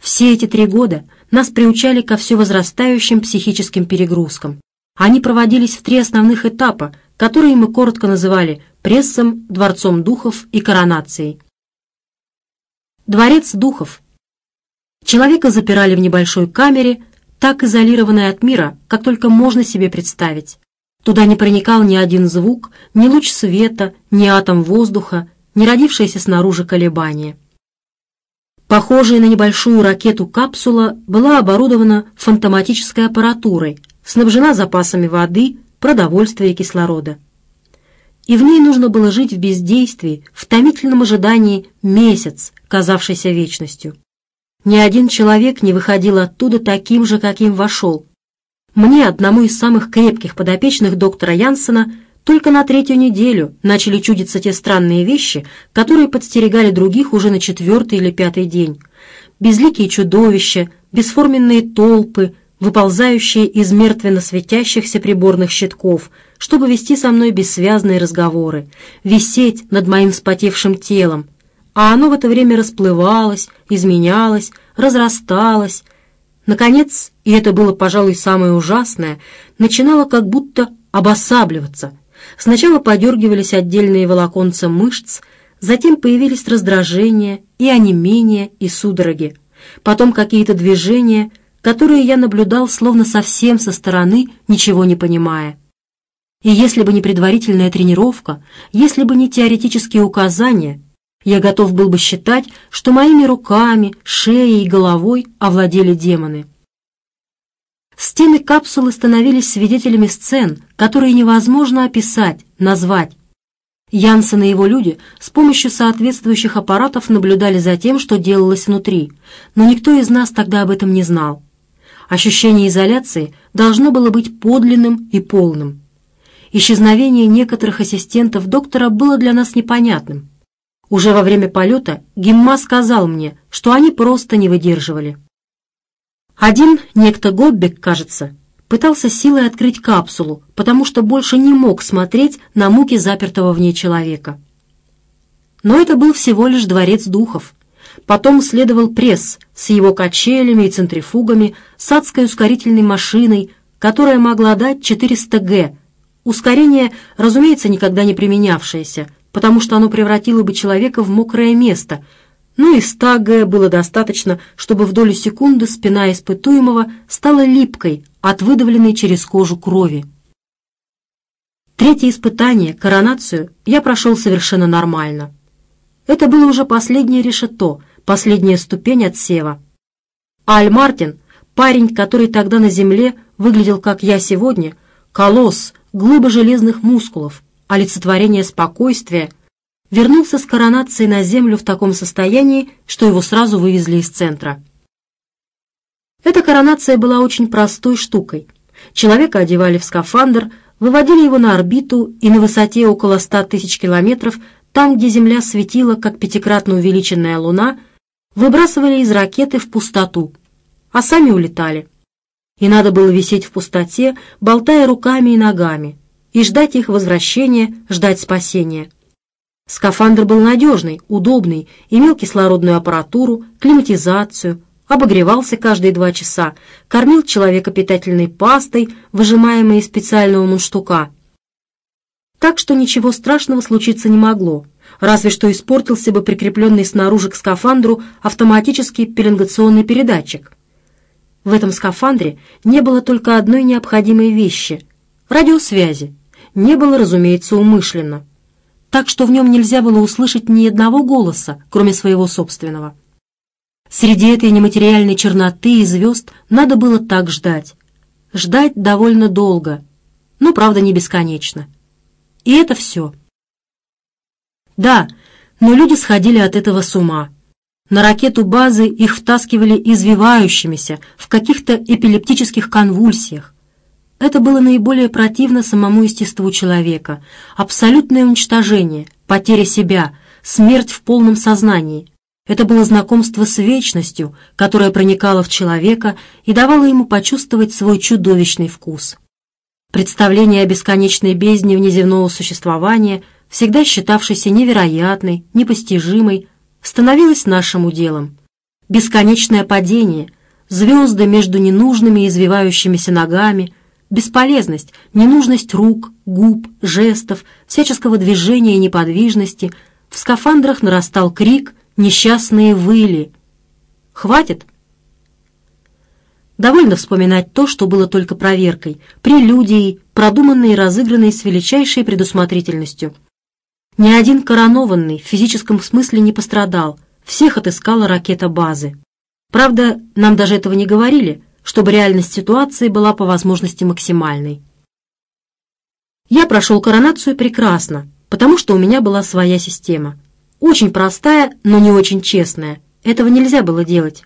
Все эти три года нас приучали ко все возрастающим психическим перегрузкам. Они проводились в три основных этапа, которые мы коротко называли прессом, дворцом духов и коронацией. Дворец духов. Человека запирали в небольшой камере, так изолированной от мира, как только можно себе представить. Туда не проникал ни один звук, ни луч света, ни атом воздуха, ни родившееся снаружи колебание. Похожая на небольшую ракету капсула была оборудована фантоматической аппаратурой, снабжена запасами воды, продовольствия и кислорода. И в ней нужно было жить в бездействии, в томительном ожидании месяц, казавшийся вечностью. Ни один человек не выходил оттуда таким же, каким вошел. Мне, одному из самых крепких подопечных доктора Янсена, только на третью неделю начали чудиться те странные вещи, которые подстерегали других уже на четвертый или пятый день. Безликие чудовища, бесформенные толпы, выползающие из мертвенно светящихся приборных щитков, чтобы вести со мной бессвязные разговоры, висеть над моим вспотевшим телом. А оно в это время расплывалось, изменялось, разрасталось. Наконец, и это было, пожалуй, самое ужасное, начинало как будто обосабливаться — Сначала подергивались отдельные волоконца мышц, затем появились раздражения и онемения, и судороги. Потом какие-то движения, которые я наблюдал словно совсем со стороны, ничего не понимая. И если бы не предварительная тренировка, если бы не теоретические указания, я готов был бы считать, что моими руками, шеей и головой овладели демоны. Стены капсулы становились свидетелями сцен, которые невозможно описать, назвать. Янсен и его люди с помощью соответствующих аппаратов наблюдали за тем, что делалось внутри, но никто из нас тогда об этом не знал. Ощущение изоляции должно было быть подлинным и полным. Исчезновение некоторых ассистентов доктора было для нас непонятным. Уже во время полета Гимма сказал мне, что они просто не выдерживали. Один, некто Гоббек, кажется, пытался силой открыть капсулу, потому что больше не мог смотреть на муки запертого в ней человека. Но это был всего лишь дворец духов. Потом следовал пресс с его качелями и центрифугами, с адской ускорительной машиной, которая могла дать 400 Г. Ускорение, разумеется, никогда не применявшееся, потому что оно превратило бы человека в мокрое место — ну и 100 Г было достаточно, чтобы в долю секунды спина испытуемого стала липкой от выдавленной через кожу крови. Третье испытание, коронацию, я прошел совершенно нормально. Это было уже последнее решето, последняя ступень отсева. Аль Мартин, парень, который тогда на земле выглядел как я сегодня, колосс, глыба железных мускулов, олицетворение спокойствия вернулся с коронацией на землю в таком состоянии, что его сразу вывезли из центра. Эта коронация была очень простой штукой. Человека одевали в скафандр, выводили его на орбиту и на высоте около 100 тысяч километров, там, где Земля светила, как пятикратно увеличенная Луна, выбрасывали из ракеты в пустоту, а сами улетали. И надо было висеть в пустоте, болтая руками и ногами, и ждать их возвращения, ждать спасения. Скафандр был надежный, удобный, имел кислородную аппаратуру, климатизацию, обогревался каждые два часа, кормил человека питательной пастой, выжимаемой из специального мундштука. Так что ничего страшного случиться не могло, разве что испортился бы прикрепленный снаружи к скафандру автоматический пеленгационный передатчик. В этом скафандре не было только одной необходимой вещи — радиосвязи. Не было, разумеется, умышленно так что в нем нельзя было услышать ни одного голоса, кроме своего собственного. Среди этой нематериальной черноты и звезд надо было так ждать. Ждать довольно долго, но, правда, не бесконечно. И это все. Да, но люди сходили от этого с ума. На ракету базы их втаскивали извивающимися, в каких-то эпилептических конвульсиях. Это было наиболее противно самому естеству человека. Абсолютное уничтожение, потеря себя, смерть в полном сознании. Это было знакомство с вечностью, которое проникало в человека и давало ему почувствовать свой чудовищный вкус. Представление о бесконечной бездне внеземного существования, всегда считавшейся невероятной, непостижимой, становилось нашим уделом. Бесконечное падение, звезды между ненужными извивающимися ногами — Бесполезность, ненужность рук, губ, жестов, всяческого движения и неподвижности. В скафандрах нарастал крик, несчастные выли. «Хватит!» Довольно вспоминать то, что было только проверкой, прелюдией, продуманной и разыгранной с величайшей предусмотрительностью. Ни один коронованный в физическом смысле не пострадал, всех отыскала ракета базы. Правда, нам даже этого не говорили, чтобы реальность ситуации была по возможности максимальной. Я прошел коронацию прекрасно, потому что у меня была своя система. Очень простая, но не очень честная. Этого нельзя было делать.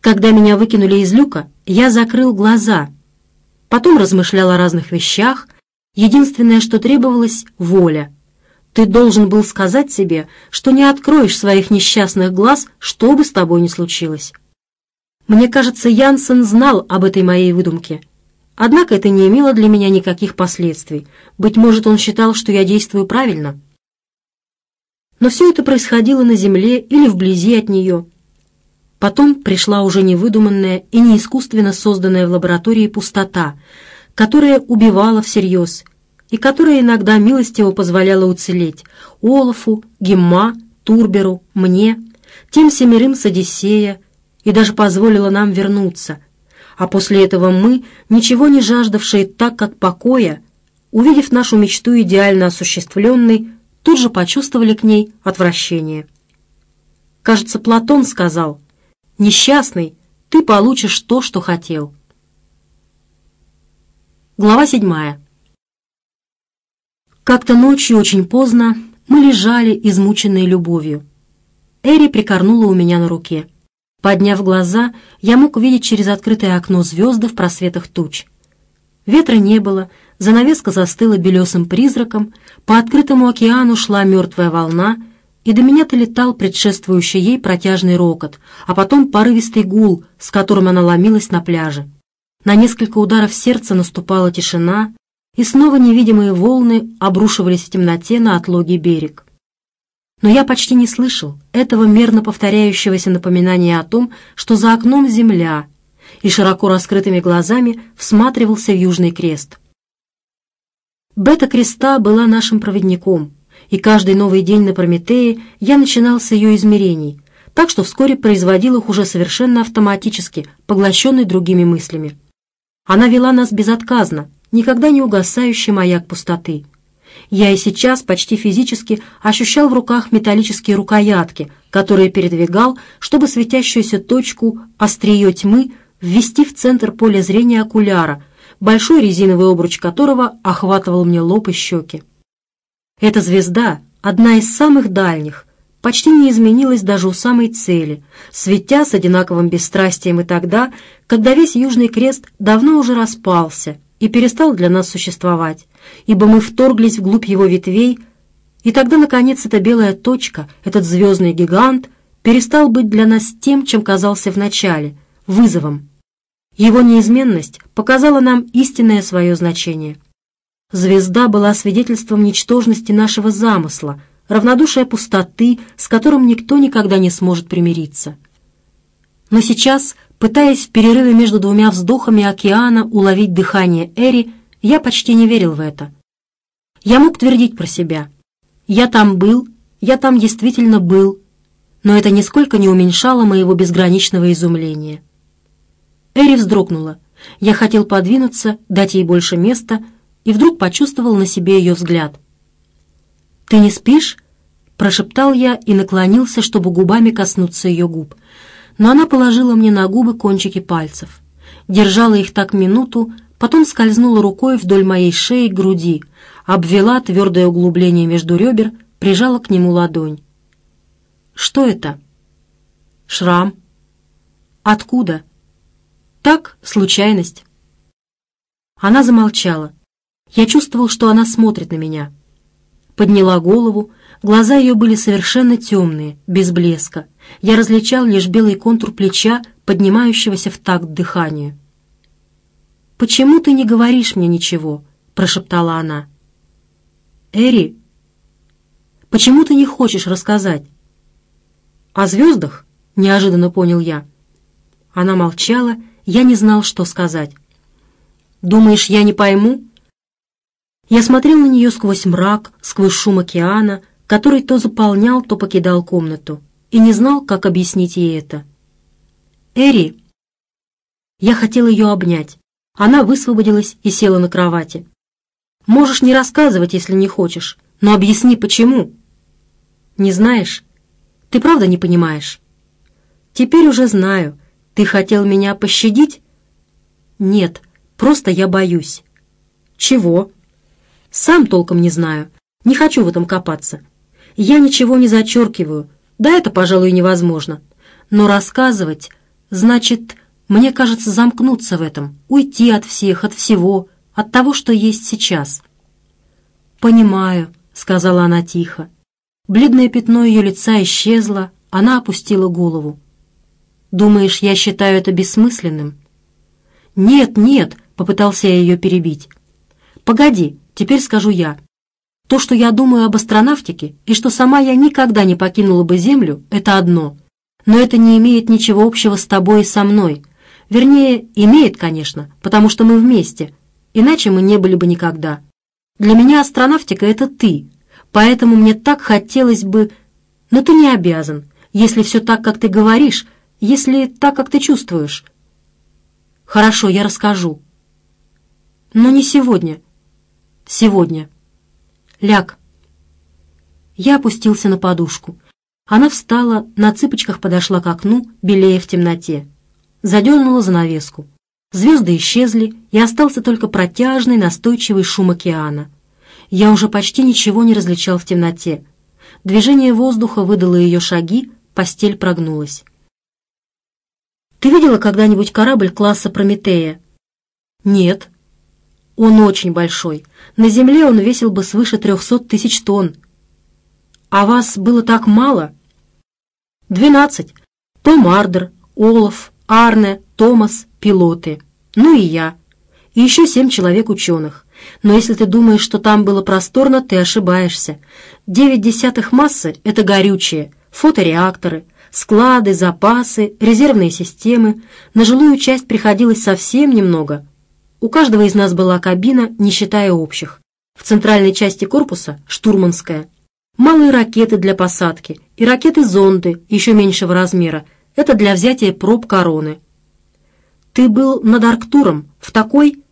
Когда меня выкинули из люка, я закрыл глаза. Потом размышлял о разных вещах. Единственное, что требовалось — воля. Ты должен был сказать себе, что не откроешь своих несчастных глаз, что бы с тобой ни случилось. Мне кажется, Янсен знал об этой моей выдумке. Однако это не имело для меня никаких последствий. Быть может, он считал, что я действую правильно. Но все это происходило на Земле или вблизи от нее. Потом пришла уже невыдуманная и не искусственно созданная в лаборатории пустота, которая убивала всерьез и которая иногда милостиво позволяла уцелеть Олафу, Гемма, Турберу, мне, тем семерым с Одиссея, и даже позволила нам вернуться. А после этого мы, ничего не жаждавшие так, как покоя, увидев нашу мечту идеально осуществленной, тут же почувствовали к ней отвращение. Кажется, Платон сказал — Несчастный, ты получишь то, что хотел. Глава седьмая. Как-то ночью очень поздно мы лежали, измученные любовью. Эри прикорнула у меня на руке. Подняв глаза, я мог увидеть через открытое окно звезды в просветах туч. Ветра не было, занавеска застыла белесым призраком, по открытому океану шла мертвая волна — и до меня долетал предшествующий ей протяжный рокот, а потом порывистый гул, с которым она ломилась на пляже. На несколько ударов сердца наступала тишина, и снова невидимые волны обрушивались в темноте на отлогий берег. Но я почти не слышал этого мерно повторяющегося напоминания о том, что за окном земля, и широко раскрытыми глазами всматривался в Южный Крест. Бета-креста была нашим проводником — и каждый новый день на Прометее я начинал с ее измерений, так что вскоре производил их уже совершенно автоматически, поглощенный другими мыслями. Она вела нас безотказно, никогда не угасающий маяк пустоты. Я и сейчас почти физически ощущал в руках металлические рукоятки, которые передвигал, чтобы светящуюся точку острие тьмы ввести в центр поля зрения окуляра, большой резиновый обруч которого охватывал мне лоб и щеки. Эта звезда, одна из самых дальних, почти не изменилась даже у самой цели, светя с одинаковым бесстрастием и тогда, когда весь Южный Крест давно уже распался и перестал для нас существовать, ибо мы вторглись вглубь его ветвей, и тогда, наконец, эта белая точка, этот звездный гигант, перестал быть для нас тем, чем казался вначале, вызовом. Его неизменность показала нам истинное свое значение — Звезда была свидетельством ничтожности нашего замысла, равнодушия пустоты, с которым никто никогда не сможет примириться. Но сейчас, пытаясь в перерыве между двумя вздохами океана уловить дыхание Эри, я почти не верил в это. Я мог твердить про себя. Я там был, я там действительно был, но это нисколько не уменьшало моего безграничного изумления. Эри вздрогнула. Я хотел подвинуться, дать ей больше места — и вдруг почувствовал на себе ее взгляд. «Ты не спишь?» — прошептал я и наклонился, чтобы губами коснуться ее губ. Но она положила мне на губы кончики пальцев. Держала их так минуту, потом скользнула рукой вдоль моей шеи к груди, обвела твердое углубление между ребер, прижала к нему ладонь. «Что это?» «Шрам». «Откуда?» «Так, случайность». Она замолчала. Я чувствовал, что она смотрит на меня. Подняла голову, глаза ее были совершенно темные, без блеска. Я различал лишь белый контур плеча, поднимающегося в такт дыханию. «Почему ты не говоришь мне ничего?» — прошептала она. «Эри, почему ты не хочешь рассказать?» «О звездах?» — неожиданно понял я. Она молчала, я не знал, что сказать. «Думаешь, я не пойму?» Я смотрел на нее сквозь мрак, сквозь шум океана, который то заполнял, то покидал комнату, и не знал, как объяснить ей это. «Эри!» Я хотел ее обнять. Она высвободилась и села на кровати. «Можешь не рассказывать, если не хочешь, но объясни, почему». «Не знаешь? Ты правда не понимаешь?» «Теперь уже знаю. Ты хотел меня пощадить?» «Нет, просто я боюсь». «Чего?» «Сам толком не знаю. Не хочу в этом копаться. Я ничего не зачеркиваю. Да, это, пожалуй, невозможно. Но рассказывать, значит, мне кажется, замкнуться в этом, уйти от всех, от всего, от того, что есть сейчас. «Понимаю», — сказала она тихо. Бледное пятно ее лица исчезло, она опустила голову. «Думаешь, я считаю это бессмысленным?» «Нет, нет», — попытался я ее перебить. «Погоди, теперь скажу я. То, что я думаю об астронавтике, и что сама я никогда не покинула бы Землю, это одно. Но это не имеет ничего общего с тобой и со мной. Вернее, имеет, конечно, потому что мы вместе, иначе мы не были бы никогда. Для меня астронавтика — это ты, поэтому мне так хотелось бы... Но ты не обязан, если все так, как ты говоришь, если так, как ты чувствуешь. Хорошо, я расскажу. Но не сегодня. Сегодня. Ляг. Я опустился на подушку. Она встала, на цыпочках подошла к окну, белее в темноте. Задернула занавеску. Звезды исчезли, и остался только протяжный, настойчивый шум океана. Я уже почти ничего не различал в темноте. Движение воздуха выдало ее шаги, постель прогнулась. «Ты видела когда-нибудь корабль класса Прометея?» «Нет», он очень большой. На земле он весил бы свыше трехсот тысяч тонн. А вас было так мало? Двенадцать. Том Ардер, Олаф, Арне, Томас, пилоты. Ну и я. И еще семь человек-ученых. Но если ты думаешь, что там было просторно, ты ошибаешься. Девять десятых массы — это горючее, фотореакторы, склады, запасы, резервные системы. На жилую часть приходилось совсем немного — у каждого из нас была кабина, не считая общих. В центральной части корпуса – штурманская. Малые ракеты для посадки и ракеты-зонды еще меньшего размера – это для взятия проб короны. Ты был над Арктуром в такой?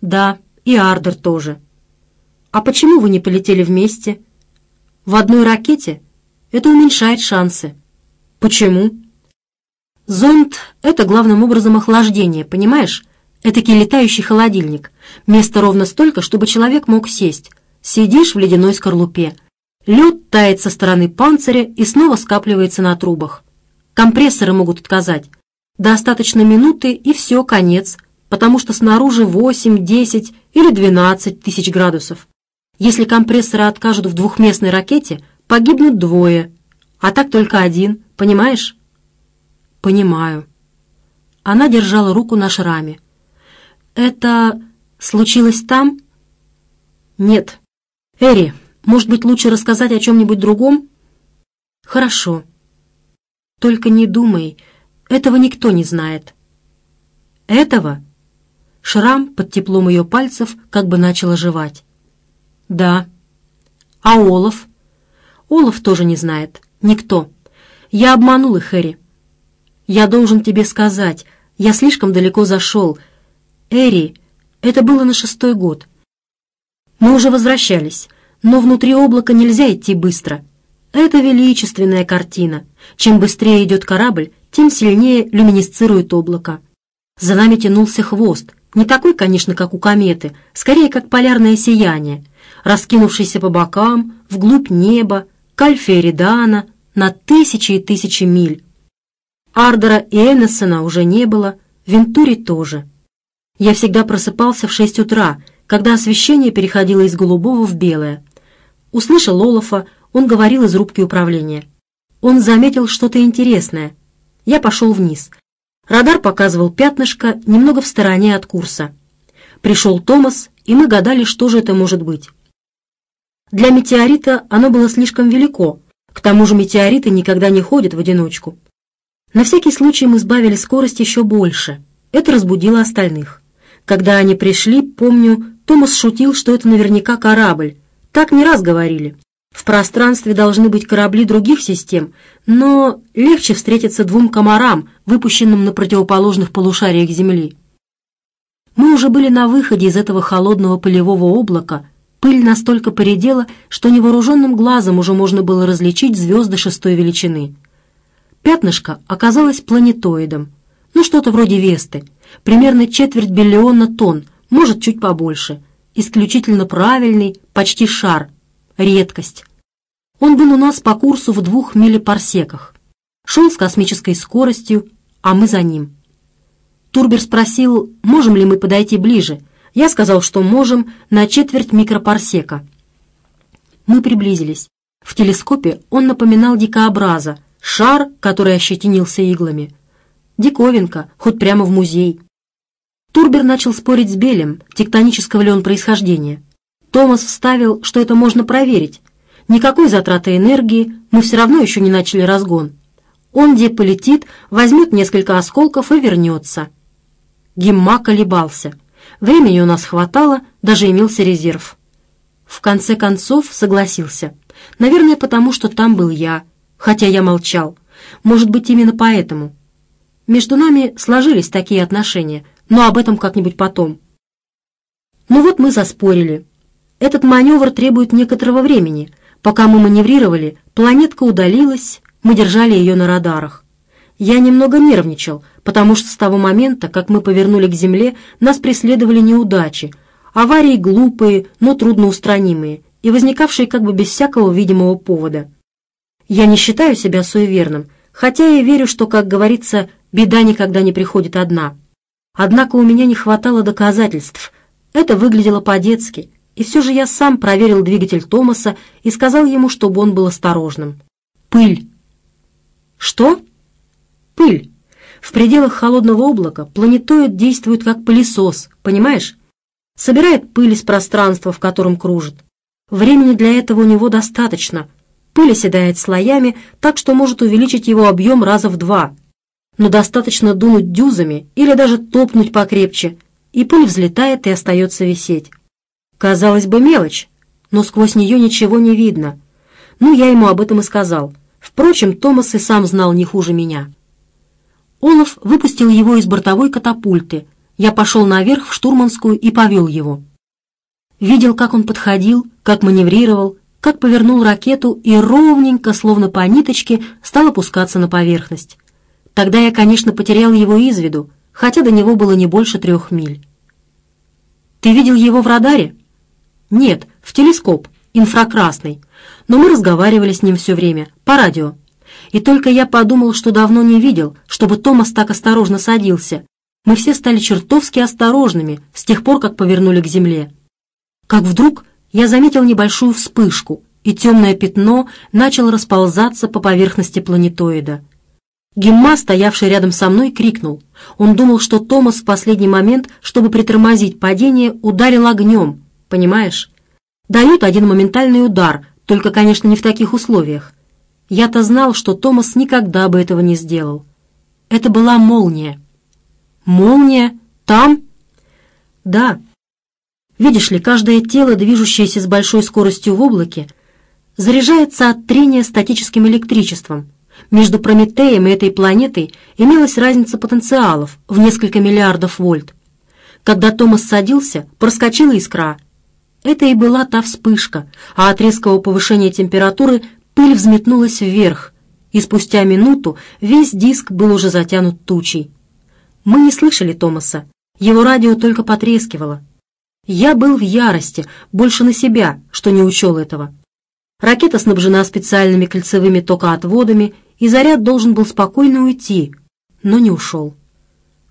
Да, и Ардер тоже. А почему вы не полетели вместе? В одной ракете? Это уменьшает шансы. Почему? Зонд — это главным образом охлаждение, понимаешь? Этакий летающий холодильник. Места ровно столько, чтобы человек мог сесть. Сидишь в ледяной скорлупе. Лед тает со стороны панциря и снова скапливается на трубах. Компрессоры могут отказать. Достаточно минуты и все, конец, потому что снаружи 8, 10 или 12 тысяч градусов. Если компрессоры откажут в двухместной ракете, погибнут двое, а так только один, понимаешь? Понимаю. Она держала руку на шраме. «Это случилось там?» «Нет. Эри, может быть, лучше рассказать о чем-нибудь другом?» «Хорошо. Только не думай, этого никто не знает». «Этого?» Шрам под теплом ее пальцев как бы начал оживать. «Да». «А Олаф?» «Олаф тоже не знает. Никто. Я обманул их, Эри. Я должен тебе сказать, я слишком далеко зашел, Эри, это было на шестой год. Мы уже возвращались, но внутри облака нельзя идти быстро. Это величественная картина. Чем быстрее идет корабль, тем сильнее люминесцирует облако. За нами тянулся хвост, не такой, конечно, как у кометы, скорее как полярное сияние, раскинувшийся по бокам, вглубь неба, Кальфия на тысячи и тысячи миль. Ардера и Эннесона уже не было, Вентури тоже. Я всегда просыпался в шесть утра, когда освещение переходило из голубого в белое. Услышал Олафа, он говорил из рубки управления. Он заметил что-то интересное. Я пошел вниз. Радар показывал пятнышко немного в стороне от курса. Пришел Томас, и мы гадали, что же это может быть. Для метеорита оно было слишком велико, к тому же метеориты никогда не ходят в одиночку. На всякий случай мы сбавили скорость еще больше. Это разбудило остальных. Когда они пришли, помню, Томас шутил, что это наверняка корабль. Так не раз говорили. В пространстве должны быть корабли других систем, но легче встретиться двум комарам, выпущенным на противоположных полушариях Земли. Мы уже были на выходе из этого холодного пылевого облака, пыль настолько поредела, что невооруженным глазом уже можно было различить звезды шестой величины. Пятнышко оказалось планетоидом, ну что-то вроде Весты, примерно четверть биллиона тонн, может чуть побольше, исключительно правильный, почти шар, редкость. Он был у нас по курсу в двух милипарсеках, шел с космической скоростью, а мы за ним. Турбер спросил, можем ли мы подойти ближе. Я сказал, что можем на четверть микропарсека. Мы приблизились. В телескопе он напоминал дикообраза, шар, который ощетинился иглами. Диковинка, хоть прямо в музей. Турбер начал спорить с Белем, тектонического ли он происхождения. Томас вставил, что это можно проверить. Никакой затраты энергии, мы все равно еще не начали разгон. Он где полетит, возьмет несколько осколков и вернется. Гимма колебался. Времени у нас хватало, даже имелся резерв. В конце концов согласился. Наверное, потому что там был я, хотя я молчал. Может быть, именно поэтому. Между нами сложились такие отношения, но об этом как-нибудь потом. Ну вот мы заспорили. Этот маневр требует некоторого времени. Пока мы маневрировали, планетка удалилась, мы держали ее на радарах. Я немного нервничал, потому что с того момента, как мы повернули к земле, нас преследовали неудачи, аварии глупые, но трудноустранимые и возникавшие как бы без всякого видимого повода. Я не считаю себя суеверным, хотя и верю, что, как говорится, беда никогда не приходит одна. Однако у меня не хватало доказательств. Это выглядело по-детски, и все же я сам проверил двигатель Томаса и сказал ему, чтобы он был осторожным. Пыль. Что? Пыль. В пределах холодного облака планетоид действует как пылесос, понимаешь? Собирает пыль из пространства, в котором кружит. Времени для этого у него достаточно. Пыль оседает слоями, так что может увеличить его объем раза в два. Но достаточно дунуть дюзами или даже топнуть покрепче, и пыль взлетает и остается висеть. Казалось бы, мелочь, но сквозь нее ничего не видно. Ну, я ему об этом и сказал. Впрочем, Томас и сам знал не хуже меня. Олаф выпустил его из бортовой катапульты. Я пошел наверх в штурманскую и повел его. Видел, как он подходил, как маневрировал, как повернул ракету и ровненько, словно по ниточке, стал опускаться на поверхность. Тогда я, конечно, потерял его из виду, хотя до него было не больше трех миль. «Ты видел его в радаре?» «Нет, в телескоп, инфракрасный. Но мы разговаривали с ним все время, по радио. И только я подумал, что давно не видел, чтобы Томас так осторожно садился. Мы все стали чертовски осторожными с тех пор, как повернули к земле. Как вдруг я заметил небольшую вспышку, и темное пятно начало расползаться по поверхности планетоида. Гимма, стоявший рядом со мной, крикнул. Он думал, что Томас в последний момент, чтобы притормозить падение, ударил огнем, понимаешь? Дают один моментальный удар, только, конечно, не в таких условиях. Я-то знал, что Томас никогда бы этого не сделал. Это была молния. Молния? Там? Да. Видишь ли, каждое тело, движущееся с большой скоростью в облаке, заряжается от трения статическим электричеством. Между Прометеем и этой планетой имелась разница потенциалов в несколько миллиардов вольт. Когда Томас садился, проскочила искра. Это и была та вспышка, а от резкого повышения температуры Пыль взметнулась вверх, и спустя минуту весь диск был уже затянут тучей. Мы не слышали Томаса, его радио только потрескивало. Я был в ярости, больше на себя, что не учел этого. Ракета снабжена специальными кольцевыми токоотводами, и заряд должен был спокойно уйти, но не ушел.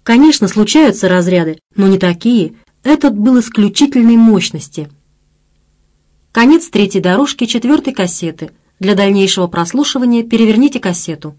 Конечно, случаются разряды, но не такие. Этот был исключительной мощности. Конец третьей дорожки четвертой кассеты — для дальнейшего прослушивания переверните кассету.